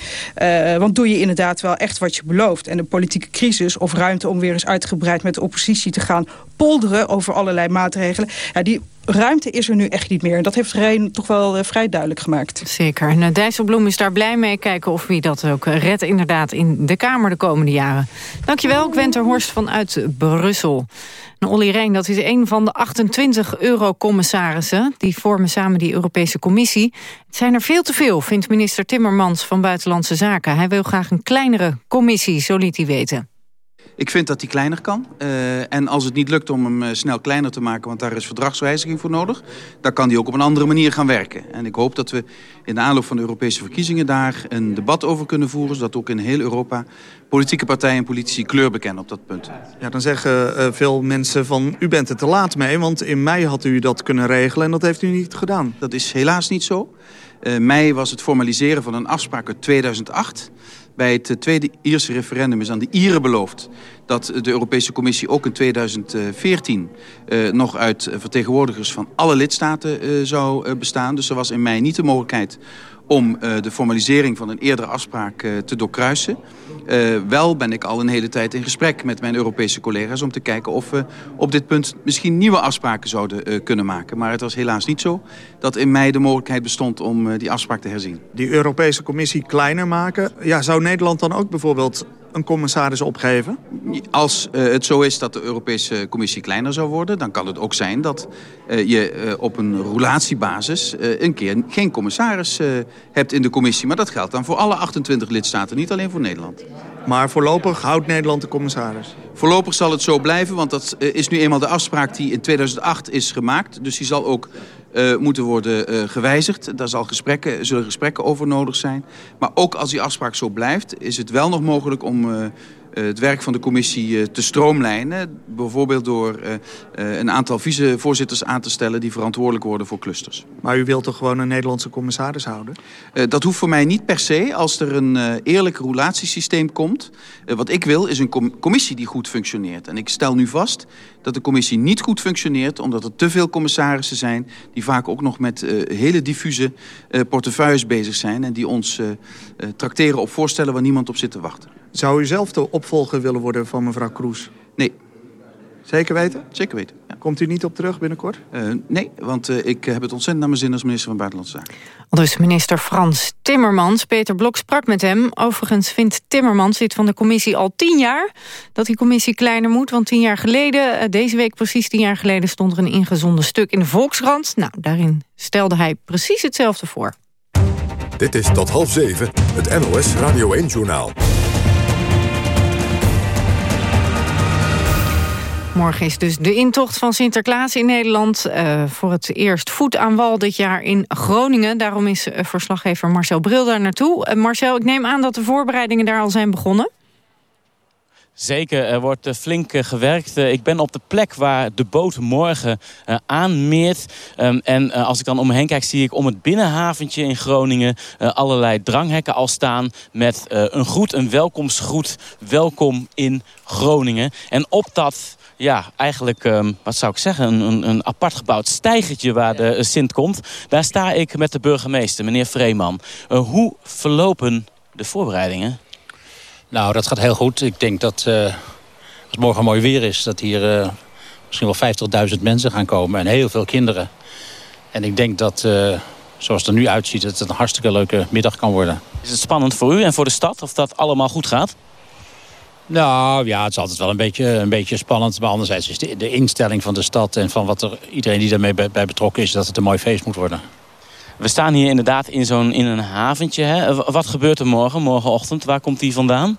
Want doe je inderdaad wel echt wat je belooft. En de politieke crisis of ruimte om weer eens uitgebreid... met de oppositie te gaan polderen over allerlei maatregelen... Ja, die ruimte is er nu echt niet meer. En dat heeft Rijn toch wel eh, vrij duidelijk gemaakt. Zeker. Eh, Dijsselbloem is daar blij mee. Kijken of wie dat ook eh, redt inderdaad in de Kamer de komende jaren. Dankjewel, Gwenter Horst vanuit Brussel. En Olly Reen, dat is een van de 28 eurocommissarissen... die vormen samen die Europese Commissie. Het zijn er veel te veel, vindt minister Timmermans van Buitenlandse Zaken. Hij wil graag een kleinere commissie, zo liet hij weten. Ik vind dat die kleiner kan. Uh, en als het niet lukt om hem uh, snel kleiner te maken... want daar is verdragswijziging voor nodig... dan kan die ook op een andere manier gaan werken. En ik hoop dat we in de aanloop van de Europese verkiezingen... daar een debat over kunnen voeren... zodat ook in heel Europa politieke partijen en politici kleur bekennen op dat punt. Ja, dan zeggen uh, veel mensen van... u bent er te laat mee, want in mei had u dat kunnen regelen... en dat heeft u niet gedaan. Dat is helaas niet zo. mei was het formaliseren van een afspraak uit 2008... Bij het tweede Ierse referendum is aan de Ieren beloofd dat de Europese Commissie ook in 2014 uh, nog uit vertegenwoordigers van alle lidstaten uh, zou uh, bestaan. Dus er was in mei niet de mogelijkheid om de formalisering van een eerdere afspraak te doorkruisen. wel ben ik al een hele tijd in gesprek met mijn Europese collega's om te kijken of we op dit punt misschien nieuwe afspraken zouden kunnen maken. Maar het was helaas niet zo dat in mei de mogelijkheid bestond om die afspraak te herzien. Die Europese Commissie kleiner maken, ja, zou Nederland dan ook bijvoorbeeld een commissaris opgeven? Als uh, het zo is dat de Europese Commissie kleiner zou worden... dan kan het ook zijn dat uh, je uh, op een relatiebasis een keer geen commissaris hebt in de commissie. Maar dat geldt dan voor alle 28 lidstaten, niet alleen voor Nederland. Maar voorlopig houdt Nederland de commissaris? Voorlopig zal het zo blijven, want dat is nu eenmaal de afspraak die in 2008 is gemaakt. Dus die zal ook uh, moeten worden uh, gewijzigd. Daar zal gesprekken, zullen gesprekken over nodig zijn. Maar ook als die afspraak zo blijft, is het wel nog mogelijk om het werk van de commissie te stroomlijnen. Bijvoorbeeld door een aantal vicevoorzitters aan te stellen die verantwoordelijk worden voor clusters. Maar u wilt toch gewoon een Nederlandse commissaris houden? dat hoeft voor mij niet per se. Als er een eerlijk roulatiesysteem komt. wat ik wil is een com commissie die goed functioneert. En ik stel nu vast dat de commissie niet goed functioneert... omdat er te veel commissarissen zijn... die vaak ook nog met hele diffuse portefeuilles bezig zijn... en die ons tracteren op voorstellen waar niemand op zit te wachten. Zou u zelf de opvolger willen worden van mevrouw Kroes? Nee. Zeker weten? Zeker weten, ja. Komt u niet op terug binnenkort? nee, want ik heb het ontzettend naar mijn zin als minister van Buitenlandse Zaken. Dus minister Frans Timmermans, Peter Blok sprak met hem. Overigens vindt Timmermans, lid van de commissie, al tien jaar... dat die commissie kleiner moet, want tien jaar geleden... deze week precies tien jaar geleden stond er een ingezonden stuk in de Volkskrant. Nou, daarin stelde hij precies hetzelfde voor. Dit is tot half zeven, het NOS Radio 1-journaal. Morgen is dus de intocht van Sinterklaas in Nederland. Uh, voor het eerst voet aan wal dit jaar in Groningen. Daarom is uh, verslaggever Marcel Bril daar naartoe. Uh, Marcel, ik neem aan dat de voorbereidingen daar al zijn begonnen. Zeker, er wordt eh, flink eh, gewerkt. Eh, ik ben op de plek waar de boot morgen aanmeert. Ehm, en als ik dan om me heen kijk, zie ik om het binnenhaventje in Groningen... allerlei dranghekken al staan met een groet, een welkomstgroet. Welkom in Groningen. En op dat ja, eigenlijk, ehm, wat zou ik zeggen, een, een apart gebouwd stijgertje waar de Sint komt. Daar sta ik met de burgemeester, meneer Vreeman. hoe verlopen de voorbereidingen? Nou, dat gaat heel goed. Ik denk dat uh, als het morgen mooi weer is... dat hier misschien wel 50.000 mensen gaan komen en heel veel kinderen. En ik denk dat, zoals het er nu uitziet... dat het een hartstikke leuke middag kan worden. Is het spannend voor u en voor de stad of dat allemaal goed gaat? Nou ja, het is altijd wel een beetje, een beetje spannend. Maar anderzijds is de, de instelling van de stad... en van wat er, iedereen die daarmee bij, bij betrokken is... dat het een mooi feest moet worden. We staan hier inderdaad in, zo'n in een haventje. Hè? Wat gebeurt er morgen, morgenochtend? Waar komt hij vandaan?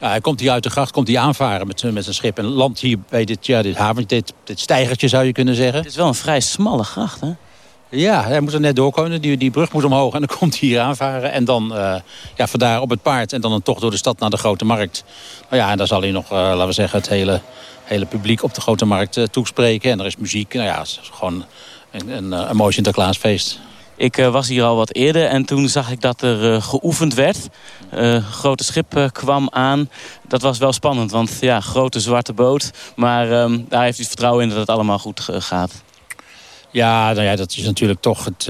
Ja, hij komt hier uit de gracht, komt hij aanvaren met, met zijn schip. En landt hier bij dit, ja, dit haventje, dit, dit stijgertje zou je kunnen zeggen. Het is wel een vrij smalle gracht, hè? Ja, hij moet er net doorkomen. Die, die brug moet omhoog en dan komt hij hier aanvaren. En dan uh, ja, vandaar op het paard en dan een tocht door de stad naar de Grote Markt. Nou ja, en dan zal hij nog, uh, laten we zeggen, het hele, hele publiek op de Grote Markt uh, toespreken. En er is muziek. Nou ja, het is gewoon een, een, een mooi Sinterklaasfeest. Ik was hier al wat eerder en toen zag ik dat er geoefend werd. Grote schip kwam aan. Dat was wel spannend, want ja, grote zwarte boot. Maar um, daar heeft u vertrouwen in dat het allemaal goed gaat. Ja, nou ja, dat is natuurlijk toch het,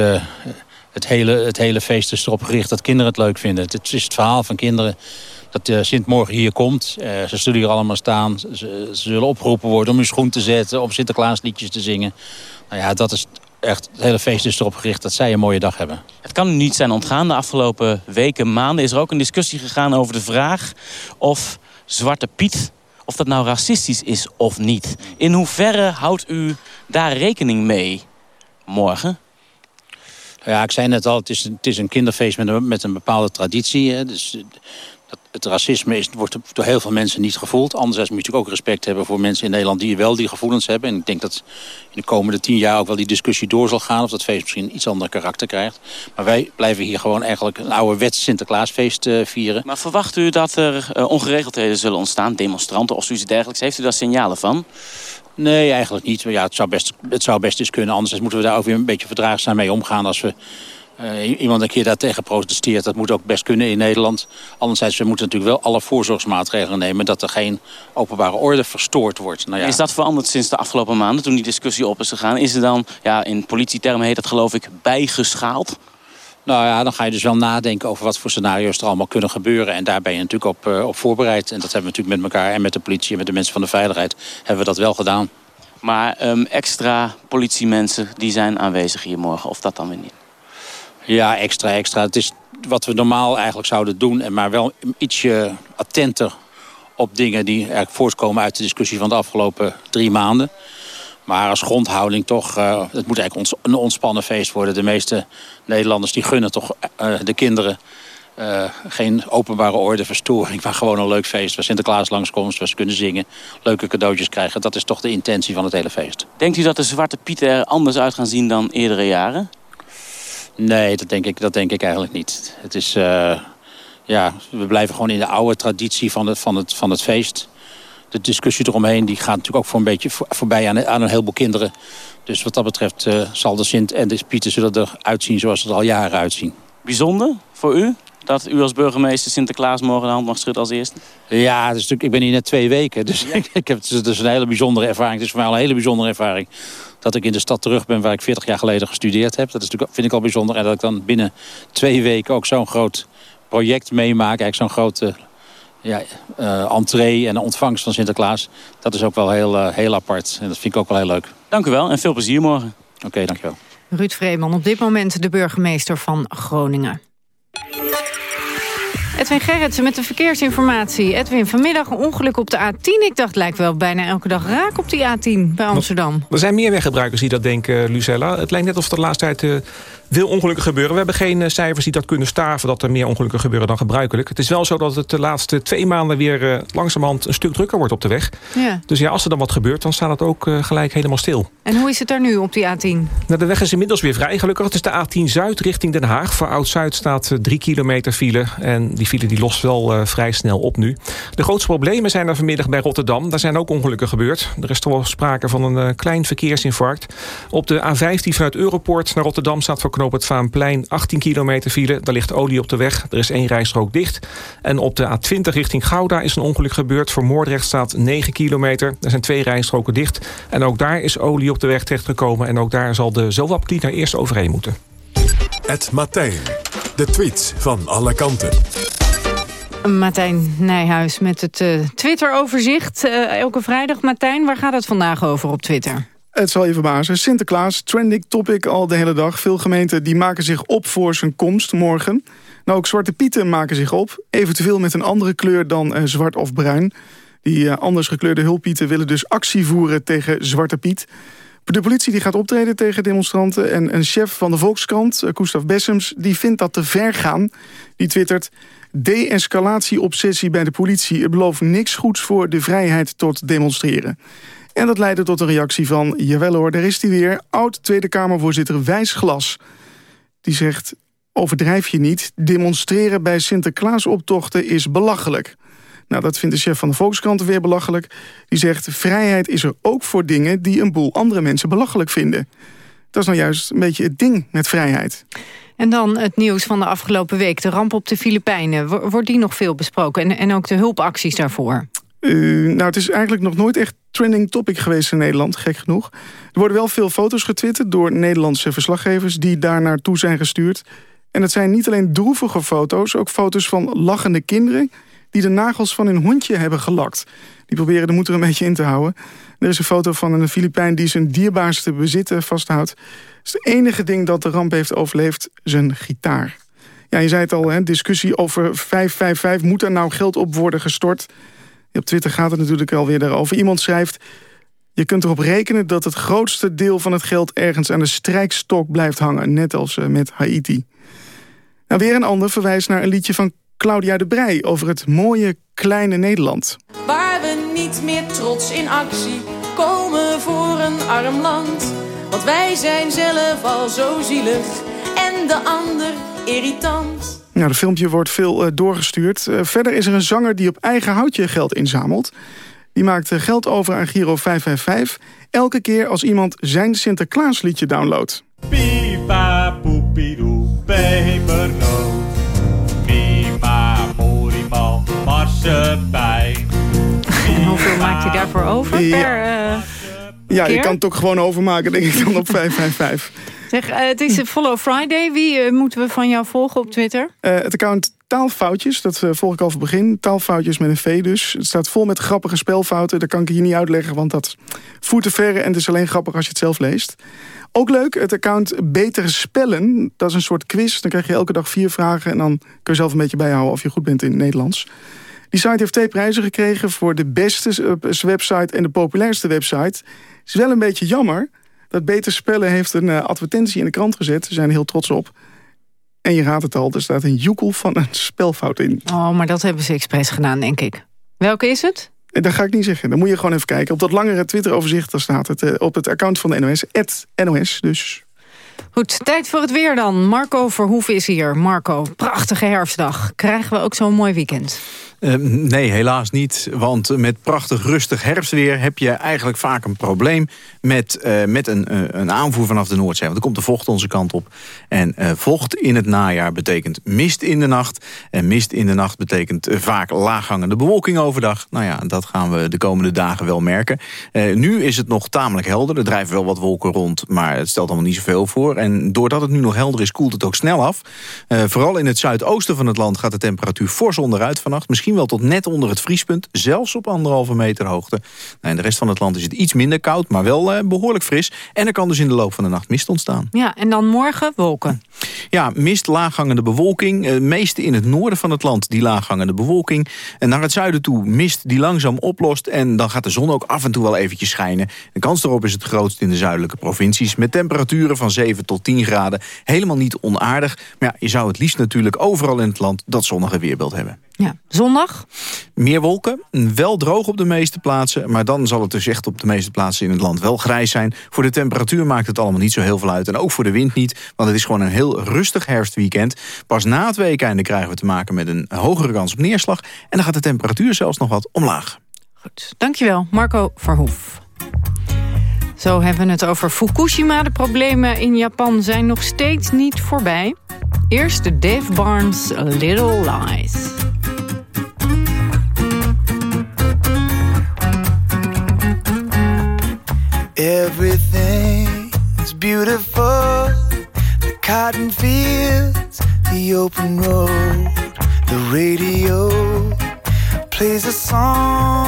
het, hele, het hele feest is erop gericht dat kinderen het leuk vinden. Het is het verhaal van kinderen dat Sint morgen hier komt. ze zullen hier allemaal staan. Ze, ze, zullen opgeroepen worden om hun schoen te zetten, om Sinterklaasliedjes te zingen. Nou ja, dat is echt het hele feest is erop gericht dat zij een mooie dag hebben. Het kan niet zijn ontgaan. De afgelopen weken, maanden is er ook een discussie gegaan over de vraag of Zwarte Piet of dat nou racistisch is of niet. In hoeverre houdt u daar rekening mee morgen? Ja, ik zei net al, het is een, het is een kinderfeest met een, met een bepaalde traditie. Hè. Dus het racisme is, wordt door heel veel mensen niet gevoeld. Anderzijds moet je ook respect hebben voor mensen in Nederland die wel die gevoelens hebben. En ik denk dat in de komende tien jaar ook wel die discussie door zal gaan. Of dat feest misschien een iets ander karakter krijgt. Maar wij blijven hier gewoon eigenlijk een ouderwets Sinterklaasfeest uh, vieren. Maar verwacht u dat er uh, ongeregeldheden zullen ontstaan? Demonstranten of zoiets dergelijks? Heeft u daar signalen van? Nee, eigenlijk niet. Ja, het, zou best, het zou best eens kunnen. Anders moeten we daar ook weer een beetje verdraagzaam mee omgaan... als we uh, iemand een keer daartegen protesteert, dat moet ook best kunnen in Nederland. Anderzijds, we moeten natuurlijk wel alle voorzorgsmaatregelen nemen... dat er geen openbare orde verstoord wordt. Nou. Is dat veranderd sinds de afgelopen maanden, toen die discussie op is gegaan? Is er dan, ja, in politietermen heet dat geloof ik, bijgeschaald? Nou ja, dan ga je dus wel nadenken over wat voor scenario's er allemaal kunnen gebeuren. En daar ben je natuurlijk op, uh, op voorbereid. En dat hebben we natuurlijk met elkaar en met de politie en met de mensen van de veiligheid... hebben we dat wel gedaan. Maar um, extra politiemensen die zijn aanwezig hier morgen, of dat dan weer niet? Ja, extra, extra. Het is wat we normaal eigenlijk zouden doen. Maar wel ietsje attenter op dingen die eigenlijk voortkomen uit de discussie van de afgelopen drie maanden. Maar als grondhouding toch, uh, het moet eigenlijk een ontspannen feest worden. De meeste Nederlanders die gunnen toch uh, de kinderen uh, geen openbare orde, verstoring, maar gewoon een leuk feest. Waar Sinterklaas langskomt, waar ze kunnen zingen, leuke cadeautjes krijgen. Dat is toch de intentie van het hele feest. Denkt u dat de Zwarte Pieten er anders uit gaan zien dan eerdere jaren? Nee, dat denk ik, dat denk ik eigenlijk niet. Het is, ja, we blijven gewoon in de oude traditie van het, van het, van het feest. De discussie eromheen die gaat natuurlijk ook voor een beetje voorbij aan, aan een heleboel kinderen. Dus wat dat betreft uh, zal de Sint en de Pieter zullen eruit zien zoals ze er al jaren uitzien. Bijzonder voor u? Dat u als burgemeester Sinterklaas morgen de hand mag schudden als eerste? Ja, natuurlijk, ik ben hier net twee weken. Dus ik heb, het is een hele bijzondere ervaring. Het is voor mij al een hele bijzondere ervaring dat ik in de stad terug ben waar ik 40 jaar geleden gestudeerd heb. Dat is natuurlijk, vind ik al bijzonder. En dat ik dan binnen twee weken ook zo'n groot project meemaak. Eigenlijk zo'n grote ja, uh, entree en ontvangst van Sinterklaas. Dat is ook wel heel, uh, heel apart. En dat vind ik ook wel heel leuk. Dank u wel en veel plezier morgen. Oké, okay, dankjewel. Ruud Vreeman, op dit moment de burgemeester van Groningen. Edwin Gerritsen met de verkeersinformatie. Edwin, vanmiddag een ongeluk op de A10. Ik dacht, lijkt wel bijna elke dag raak op die A10 bij Amsterdam. Er zijn meer weggebruikers die dat denken, Lucella. Het lijkt net of de laatste tijd... Uh, veel ongelukken gebeuren. We hebben geen eh, cijfers die dat kunnen staven... dat er meer ongelukken gebeuren dan gebruikelijk. Het is wel zo dat het de laatste twee maanden weer uh, langzamerhand... een stuk drukker wordt op de weg. Ja. Dus ja, als er dan wat gebeurt, dan staat het ook uh, gelijk helemaal stil. En hoe is het daar nu op die A10? Nou, de weg is inmiddels weer vrij gelukkig. Het is de A10 Zuid richting Den Haag. Voor Oud-Zuid staat drie kilometer file. En die file die lost wel vrij snel op nu. De grootste problemen zijn er vanmiddag bij Rotterdam. Daar zijn ook ongelukken gebeurd. Er is toch wel sprake van een klein verkeersinfarct. Op de A15 vanuit Europoort naar Rotterdam staat voor knoop het Vaanplein 18 kilometer file. Daar ligt olie op de weg. Er is één rijstrook dicht. En op de A20 richting Gouda is een ongeluk gebeurd. Voor Moordrecht staat 9 kilometer. Er zijn twee rijstroken dicht. En ook daar is olie op de weg terechtgekomen. En ook daar zal de ZOAP-cleaner eerst overheen moeten. Het Martijn. De tweets van alle kanten. Martijn Nijhuis met het uh, Twitter-overzicht. Uh, elke vrijdag. Martijn, waar gaat het vandaag over op Twitter? Het zal je verbazen. Sinterklaas, trending topic al de hele dag. Veel gemeenten die maken zich op voor zijn komst morgen. Nou, ook Zwarte Pieten maken zich op. Eventueel met een andere kleur dan uh, zwart of bruin. Die uh, anders gekleurde hulppieten willen dus actie voeren tegen Zwarte Piet. De politie die gaat optreden tegen demonstranten. En een chef van de Volkskrant, uh, Gustav Bessems, die vindt dat te ver gaan. Die twittert... De-escalatie-obsessie bij de politie. Belooft niks goeds voor de vrijheid tot demonstreren. En dat leidde tot een reactie van... jawel hoor, daar is hij weer, oud-Tweede Kamervoorzitter Wijsglas. Die zegt, overdrijf je niet... demonstreren bij Sinterklaasoptochten is belachelijk. Nou, dat vindt de chef van de Volkskrant weer belachelijk. Die zegt, vrijheid is er ook voor dingen... die een boel andere mensen belachelijk vinden. Dat is nou juist een beetje het ding met vrijheid. En dan het nieuws van de afgelopen week. De ramp op de Filipijnen. Wordt die nog veel besproken? En, en ook de hulpacties daarvoor? Uh, nou, het is eigenlijk nog nooit echt trending topic geweest in Nederland, gek genoeg. Er worden wel veel foto's getwitterd door Nederlandse verslaggevers... die daar naartoe zijn gestuurd. En het zijn niet alleen droevige foto's... ook foto's van lachende kinderen... die de nagels van hun hondje hebben gelakt. Die proberen de moed er een beetje in te houden. Er is een foto van een Filipijn die zijn dierbaarste bezitten vasthoudt. Het het enige ding dat de ramp heeft overleefd, zijn gitaar. Ja, je zei het al, hè, discussie over 555. Moet er nou geld op worden gestort? Op Twitter gaat het natuurlijk alweer daarover. Iemand schrijft... Je kunt erop rekenen dat het grootste deel van het geld... ergens aan de strijkstok blijft hangen. Net als uh, met Haiti. Nou, weer een ander verwijst naar een liedje van Claudia de Brij... over het mooie, kleine Nederland. Waar we niet meer trots in actie komen voor een arm land. Want wij zijn zelf al zo zielig en de ander irritant. Nou, de filmpje wordt veel uh, doorgestuurd. Uh, verder is er een zanger die op eigen houtje geld inzamelt. Die maakt uh, geld over aan Giro 555. Elke keer als iemand zijn Sinterklaasliedje downloadt. Pipa poepidoe, pepernoot. Pipa morimal, marsepein. En hoeveel maakt hij daarvoor over Ja. per uh, Ja, keer? je kan het ook gewoon overmaken, denk ik, dan op 555. Zeg, uh, het is Follow Friday. Wie uh, moeten we van jou volgen op Twitter? Het account Taalfoutjes, dat volg ik al van het begin. Taalfoutjes met een V dus. Het staat vol met grappige spelfouten. Dat kan ik je niet uitleggen, want dat voert te ver... en het is alleen grappig als je het zelf leest. Ook leuk, het account Beter Spellen. Dat is een soort quiz. Dan krijg je elke dag vier vragen... en dan kun je zelf een beetje bijhouden of je goed bent in het Nederlands. Die site heeft twee prijzen gekregen... voor de beste website en de populairste website. Is wel een beetje jammer... Dat Beter Spellen heeft een uh, advertentie in de krant gezet. Ze zijn er heel trots op. En je raadt het al, er staat een joekel van een spelfout in. Oh, maar dat hebben ze expres gedaan, denk ik. Welke is het? Dat ga ik niet zeggen. Dan moet je gewoon even kijken. Op dat langere Twitter-overzicht daar staat het uh, op het account van de NOS. NOS, dus... Goed, tijd voor het weer dan. Marco Verhoeven is hier. Marco, prachtige herfstdag. Krijgen we ook zo'n mooi weekend? Uh, nee, helaas niet. Want met prachtig rustig herfstweer heb je eigenlijk vaak een probleem met, uh, met een, uh, een aanvoer vanaf de Noordzee. Want er komt de vocht onze kant op. En vocht in het najaar betekent mist in de nacht. En mist in de nacht betekent vaak laaghangende bewolking overdag. Nou ja, dat gaan we de komende dagen wel merken. nu is het nog tamelijk helder. Er drijven wel wat wolken rond, maar het stelt allemaal niet zoveel voor. En doordat het nu nog helder is, koelt het ook snel af. vooral in het zuidoosten van het land gaat de temperatuur fors onderuit vannacht. Misschien misschien wel tot net onder het vriespunt. Zelfs op anderhalve meter hoogte. Nou, in de rest van het land is het iets minder koud, maar wel eh, behoorlijk fris. En er kan dus in de loop van de nacht mist ontstaan. Ja, en dan morgen wolken. Ja, mist, laaghangende bewolking. Het meeste in het noorden van het land, die laaghangende bewolking. En naar het zuiden toe mist die langzaam oplost. En dan gaat de zon ook af en toe wel eventjes schijnen. De kans daarop is het grootst in de zuidelijke provincies. Met temperaturen van 7 tot 10 graden. Helemaal niet onaardig. Maar ja, je zou het liefst natuurlijk overal in het land dat zonnige weerbeeld hebben. Ja, zondag? Meer wolken, wel droog op de meeste plaatsen... maar dan zal het dus echt op de meeste plaatsen in het land wel grijs zijn. Voor de temperatuur maakt het allemaal niet zo heel veel uit. En ook voor de wind niet, want het is gewoon een heel rustig herfstweekend. Pas na het weekende krijgen we te maken met een hogere kans op neerslag... en dan gaat de temperatuur zelfs nog wat omlaag. Goed, dankjewel Marco Verhoef. Zo hebben we het over Fukushima. De problemen in Japan zijn nog steeds niet voorbij. Eerst de Dave Barnes Little Lies. Everything's beautiful. The cotton fields, the open road, the radio plays a song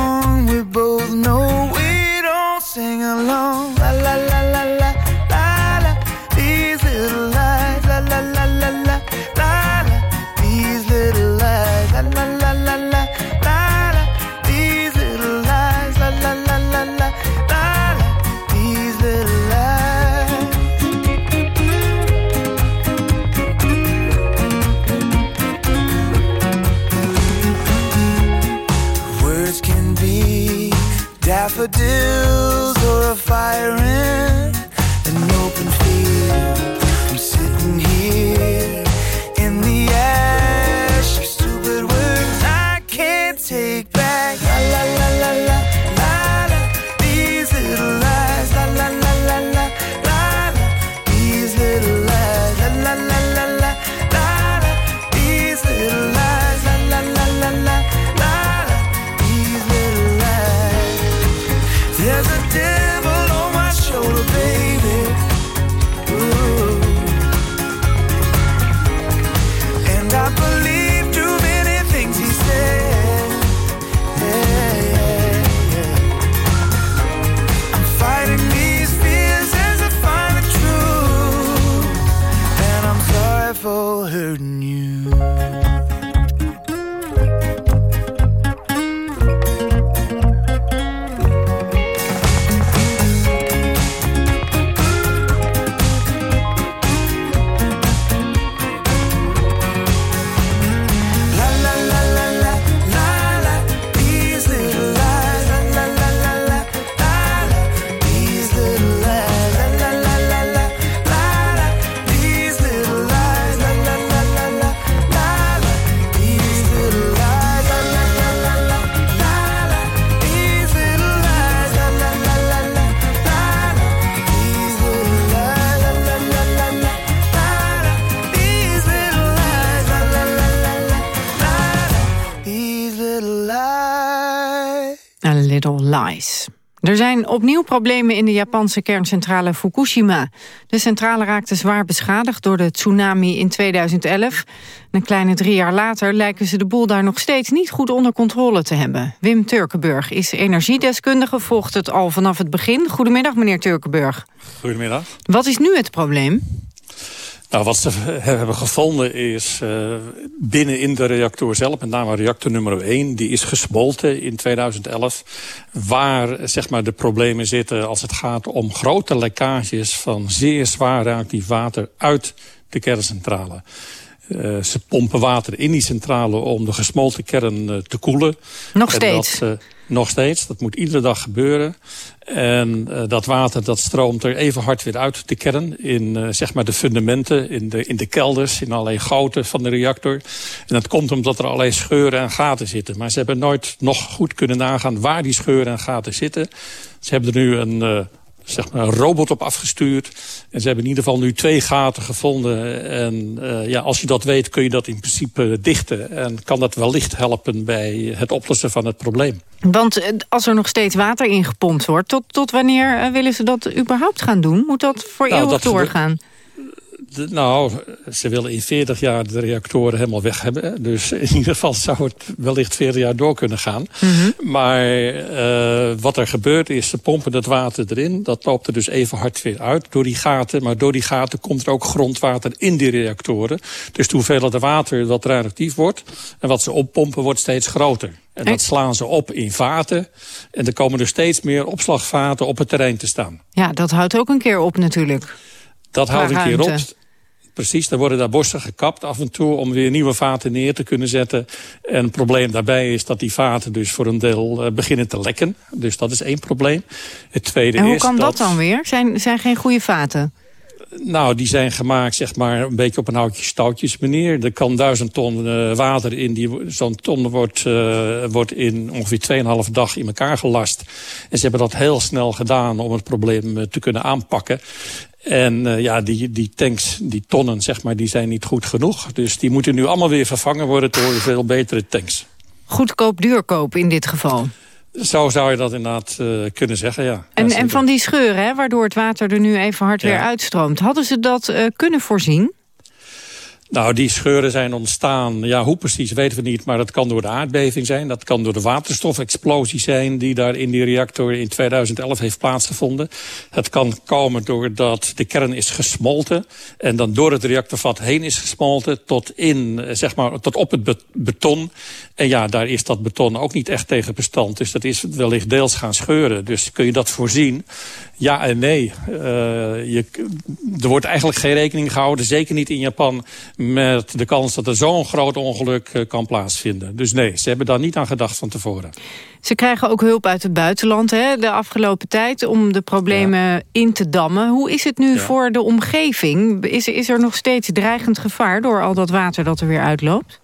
Er zijn opnieuw problemen in de Japanse kerncentrale Fukushima. De centrale raakte zwaar beschadigd door de tsunami in 2011. Een kleine drie jaar later lijken ze de boel daar nog steeds niet goed onder controle te hebben. Wim Turkenburg is energiedeskundige, volgt het al vanaf het begin. Goedemiddag meneer Turkenburg. Goedemiddag. Wat is nu het probleem? Nou, wat ze hebben gevonden is uh, binnen in de reactor zelf, met name reactor nummer 1, die is gesmolten in 2011. Waar zeg maar, de problemen zitten als het gaat om grote lekkages van zeer zwaar reactief water uit de kerncentrale. Uh, ze pompen water in die centrale om de gesmolten kern uh, te koelen. Nog steeds? Dat, nog steeds, dat moet iedere dag gebeuren. En dat water dat stroomt er even hard weer uit de kern. In zeg maar de fundamenten, in de, in de kelders, in allerlei goten van de reactor. En dat komt omdat er allerlei scheuren en gaten zitten. Maar ze hebben nooit nog goed kunnen nagaan waar die scheuren en gaten zitten. Ze hebben er nu een... Zeg maar, een robot op afgestuurd. En ze hebben in ieder geval nu twee gaten gevonden. En uh, ja, als je dat weet kun je dat in principe dichten. En kan dat wellicht helpen bij het oplossen van het probleem. Want als er nog steeds water ingepompt wordt... tot, tot wanneer uh, willen ze dat überhaupt gaan doen? Moet dat voor nou, eeuwig dat doorgaan? Nou, ze willen in 40 jaar de reactoren helemaal weg hebben. Dus in ieder geval zou het wellicht 40 jaar door kunnen gaan. Maar eh, wat er gebeurt is, ze pompen dat water erin. Dat loopt er dus even hard weer uit door die gaten. Maar door die gaten komt er ook grondwater in die reactoren. Dus de hoeveelheid water dat radioactief wordt... en wat ze oppompen wordt steeds groter. En dat slaan ze op in vaten. En er komen er steeds meer opslagvaten op het terrein te staan. Ja, dat houdt ook een keer op natuurlijk. Dat houdt een keer op. Precies, dan worden daar bossen gekapt af en toe... om weer nieuwe vaten neer te kunnen zetten. En het probleem daarbij is dat die vaten dus voor een deel eh, beginnen te lekken. Dus dat is één probleem. Het tweede En hoe is kan dat dan weer? Zijn, zijn geen goede vaten? Nou, die zijn gemaakt zeg maar een beetje op een houtje stoutjes manier. Er kan duizend ton eh, water in. Zo'n ton wordt, eh, wordt in ongeveer 2,5 dag in elkaar gelast. En ze hebben dat heel snel gedaan om het probleem eh, te kunnen aanpakken. En ja, die, die tanks, die tonnen, zeg maar, die zijn niet goed genoeg. Dus die moeten nu allemaal weer vervangen worden door veel betere tanks. Goedkoop, duurkoop in dit geval. Zo zou je dat inderdaad eh, kunnen zeggen, ja. En, en van die scheuren, hè, waardoor het water er nu even hard weer uitstroomt. Hadden ze dat eh, kunnen voorzien? Nou, die scheuren zijn ontstaan. Ja, hoe precies weten we niet, maar dat kan door de aardbeving zijn. Dat kan door de waterstofexplosie zijn die daar in die reactor in 2011 heeft plaatsgevonden. Het kan komen doordat de kern is gesmolten en dan door het reactorvat heen is gesmolten tot, in, eh, zeg maar, tot op het be- beton. En ja, daar is dat beton ook niet echt tegen bestand. Dus dat is wellicht deels gaan scheuren. Dus kun je dat voorzien? Ja en nee. Eh, je, er wordt eigenlijk geen rekening gehouden, zeker niet in Japan... met de kans dat er zo'n groot ongeluk eh, kan plaatsvinden. Dus nee, ze hebben daar niet aan gedacht van tevoren. Ze krijgen ook hulp uit het buitenland hè, de afgelopen tijd... om de problemen in te dammen. Hoe is het nu voor de omgeving? Is, is er nog steeds dreigend gevaar door al dat water dat er weer uitloopt?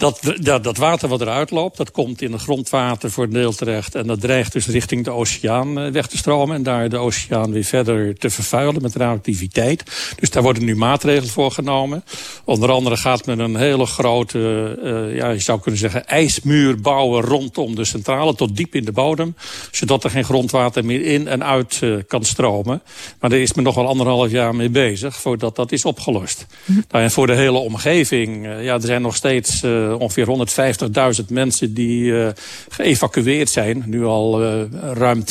Dat, dat, dat water wat eruit loopt, dat komt in het grondwater voor een deel terecht. En dat dreigt dus richting de oceaan eh, weg te stromen. En daar de oceaan weer verder te vervuilen met radioactiviteit. Dus daar worden nu maatregelen voor genomen. Onder andere gaat men een hele grote, eh, ja, je zou kunnen zeggen, ijsmuur bouwen rondom de centrale tot diep in de bodem. Zodat er geen grondwater meer in en uit eh, kan stromen. Maar daar is men nog wel anderhalf jaar mee bezig voordat dat is opgelost. Nou, en voor de hele omgeving, ja, er zijn nog steeds ongeveer 150.000 mensen die eh, geëvacueerd zijn. Nu al eh, ruim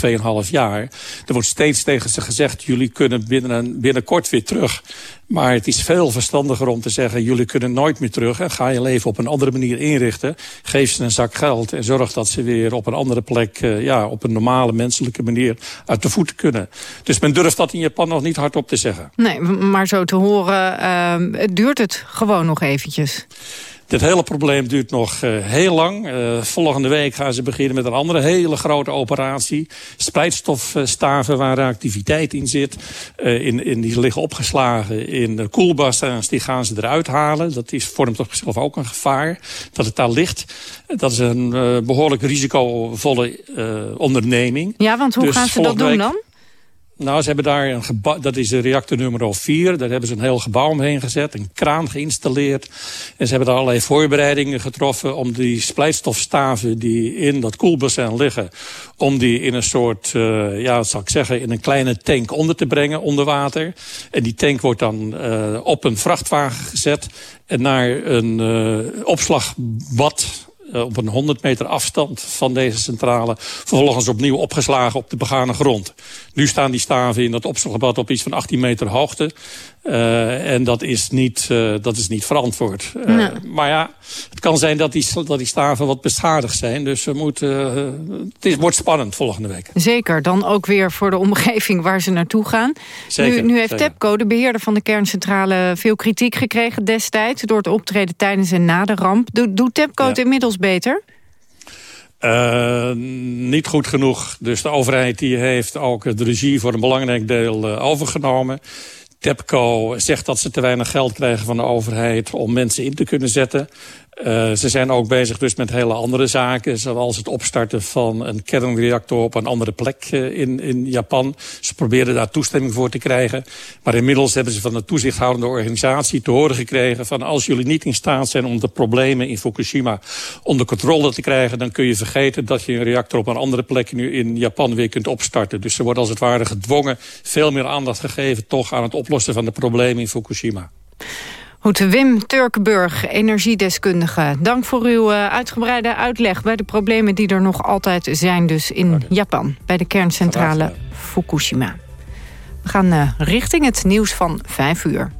2,5 jaar. Er wordt steeds tegen ze gezegd, jullie kunnen binnen, binnenkort weer terug. Maar het is veel verstandiger om te zeggen... jullie kunnen nooit meer terug en ga je leven op een andere manier inrichten. Geef ze een zak geld en zorg dat ze weer op een andere plek... eh, ja, op een normale menselijke manier uit de voeten kunnen. Dus men durft dat in Japan nog niet hardop te zeggen. Nee, maar zo te horen het duurt het gewoon nog eventjes. Dit hele probleem duurt nog uh, heel lang. Uh, volgende week gaan ze beginnen met een andere hele grote operatie. Splijtstofstaven waar activiteit in zit. Uh, in, in, die liggen opgeslagen in koelbassins. Die gaan ze eruit halen. Dat is, vormt op zichzelf ook een gevaar dat het daar ligt. Dat is een behoorlijk risicovolle onderneming. Ja, want hoe dus gaan ze dat doen dan? Nou, ze hebben daar een gebouw, dat is de reactor nummer 4. Daar hebben ze een heel gebouw omheen gezet, een kraan geïnstalleerd. En ze hebben daar allerlei voorbereidingen getroffen om die splijtstofstaven die in dat koelbassin liggen, om die in een soort, uh, ja, wat zal ik zeggen, in een kleine tank onder te brengen, onder water. En die tank wordt dan uh, op een vrachtwagen gezet en naar een uh, opslagbad op een 100 meter afstand van deze centrale... vervolgens opnieuw opgeslagen op de begane grond. Nu staan die staven in dat opslaggebad op iets van 18 meter hoogte. Uh, en dat is niet, uh, dat is niet verantwoord. Nee. Maar ja, het kan zijn dat die, dat die staven wat beschadigd zijn. Dus we moeten, het is, wordt spannend volgende week. Zeker, dan ook weer voor de omgeving waar ze naartoe gaan. Zeker, nu, nu heeft zeker. TEPCO, de beheerder van de kerncentrale... veel kritiek gekregen destijds door het optreden tijdens en na de ramp. Doet, TEPCO ja. het inmiddels beter? Uh, niet goed genoeg. Dus de overheid die heeft ook het regie voor een belangrijk deel uh, overgenomen. TEPCO zegt dat ze te weinig geld krijgen van de overheid om mensen in te kunnen zetten. Uh, ze zijn ook bezig dus met hele andere zaken... zoals het opstarten van een kernreactor op een andere plek uh, in, in Japan. Ze probeerden daar toestemming voor te krijgen. Maar inmiddels hebben ze van de toezichthoudende organisatie te horen gekregen... van als jullie niet in staat zijn om de problemen in Fukushima onder controle te krijgen... dan kun je vergeten dat je een reactor op een andere plek nu in Japan weer kunt opstarten. Dus ze worden als het ware gedwongen veel meer aandacht gegeven... toch aan het oplossen van de problemen in Fukushima. Goed, Wim Turkenburg, energiedeskundige. Dank voor uw uh, uitgebreide uitleg bij de problemen die er nog altijd zijn... dus in. Japan, bij de kerncentrale Fukushima. We gaan uh, richting het nieuws van 5 uur.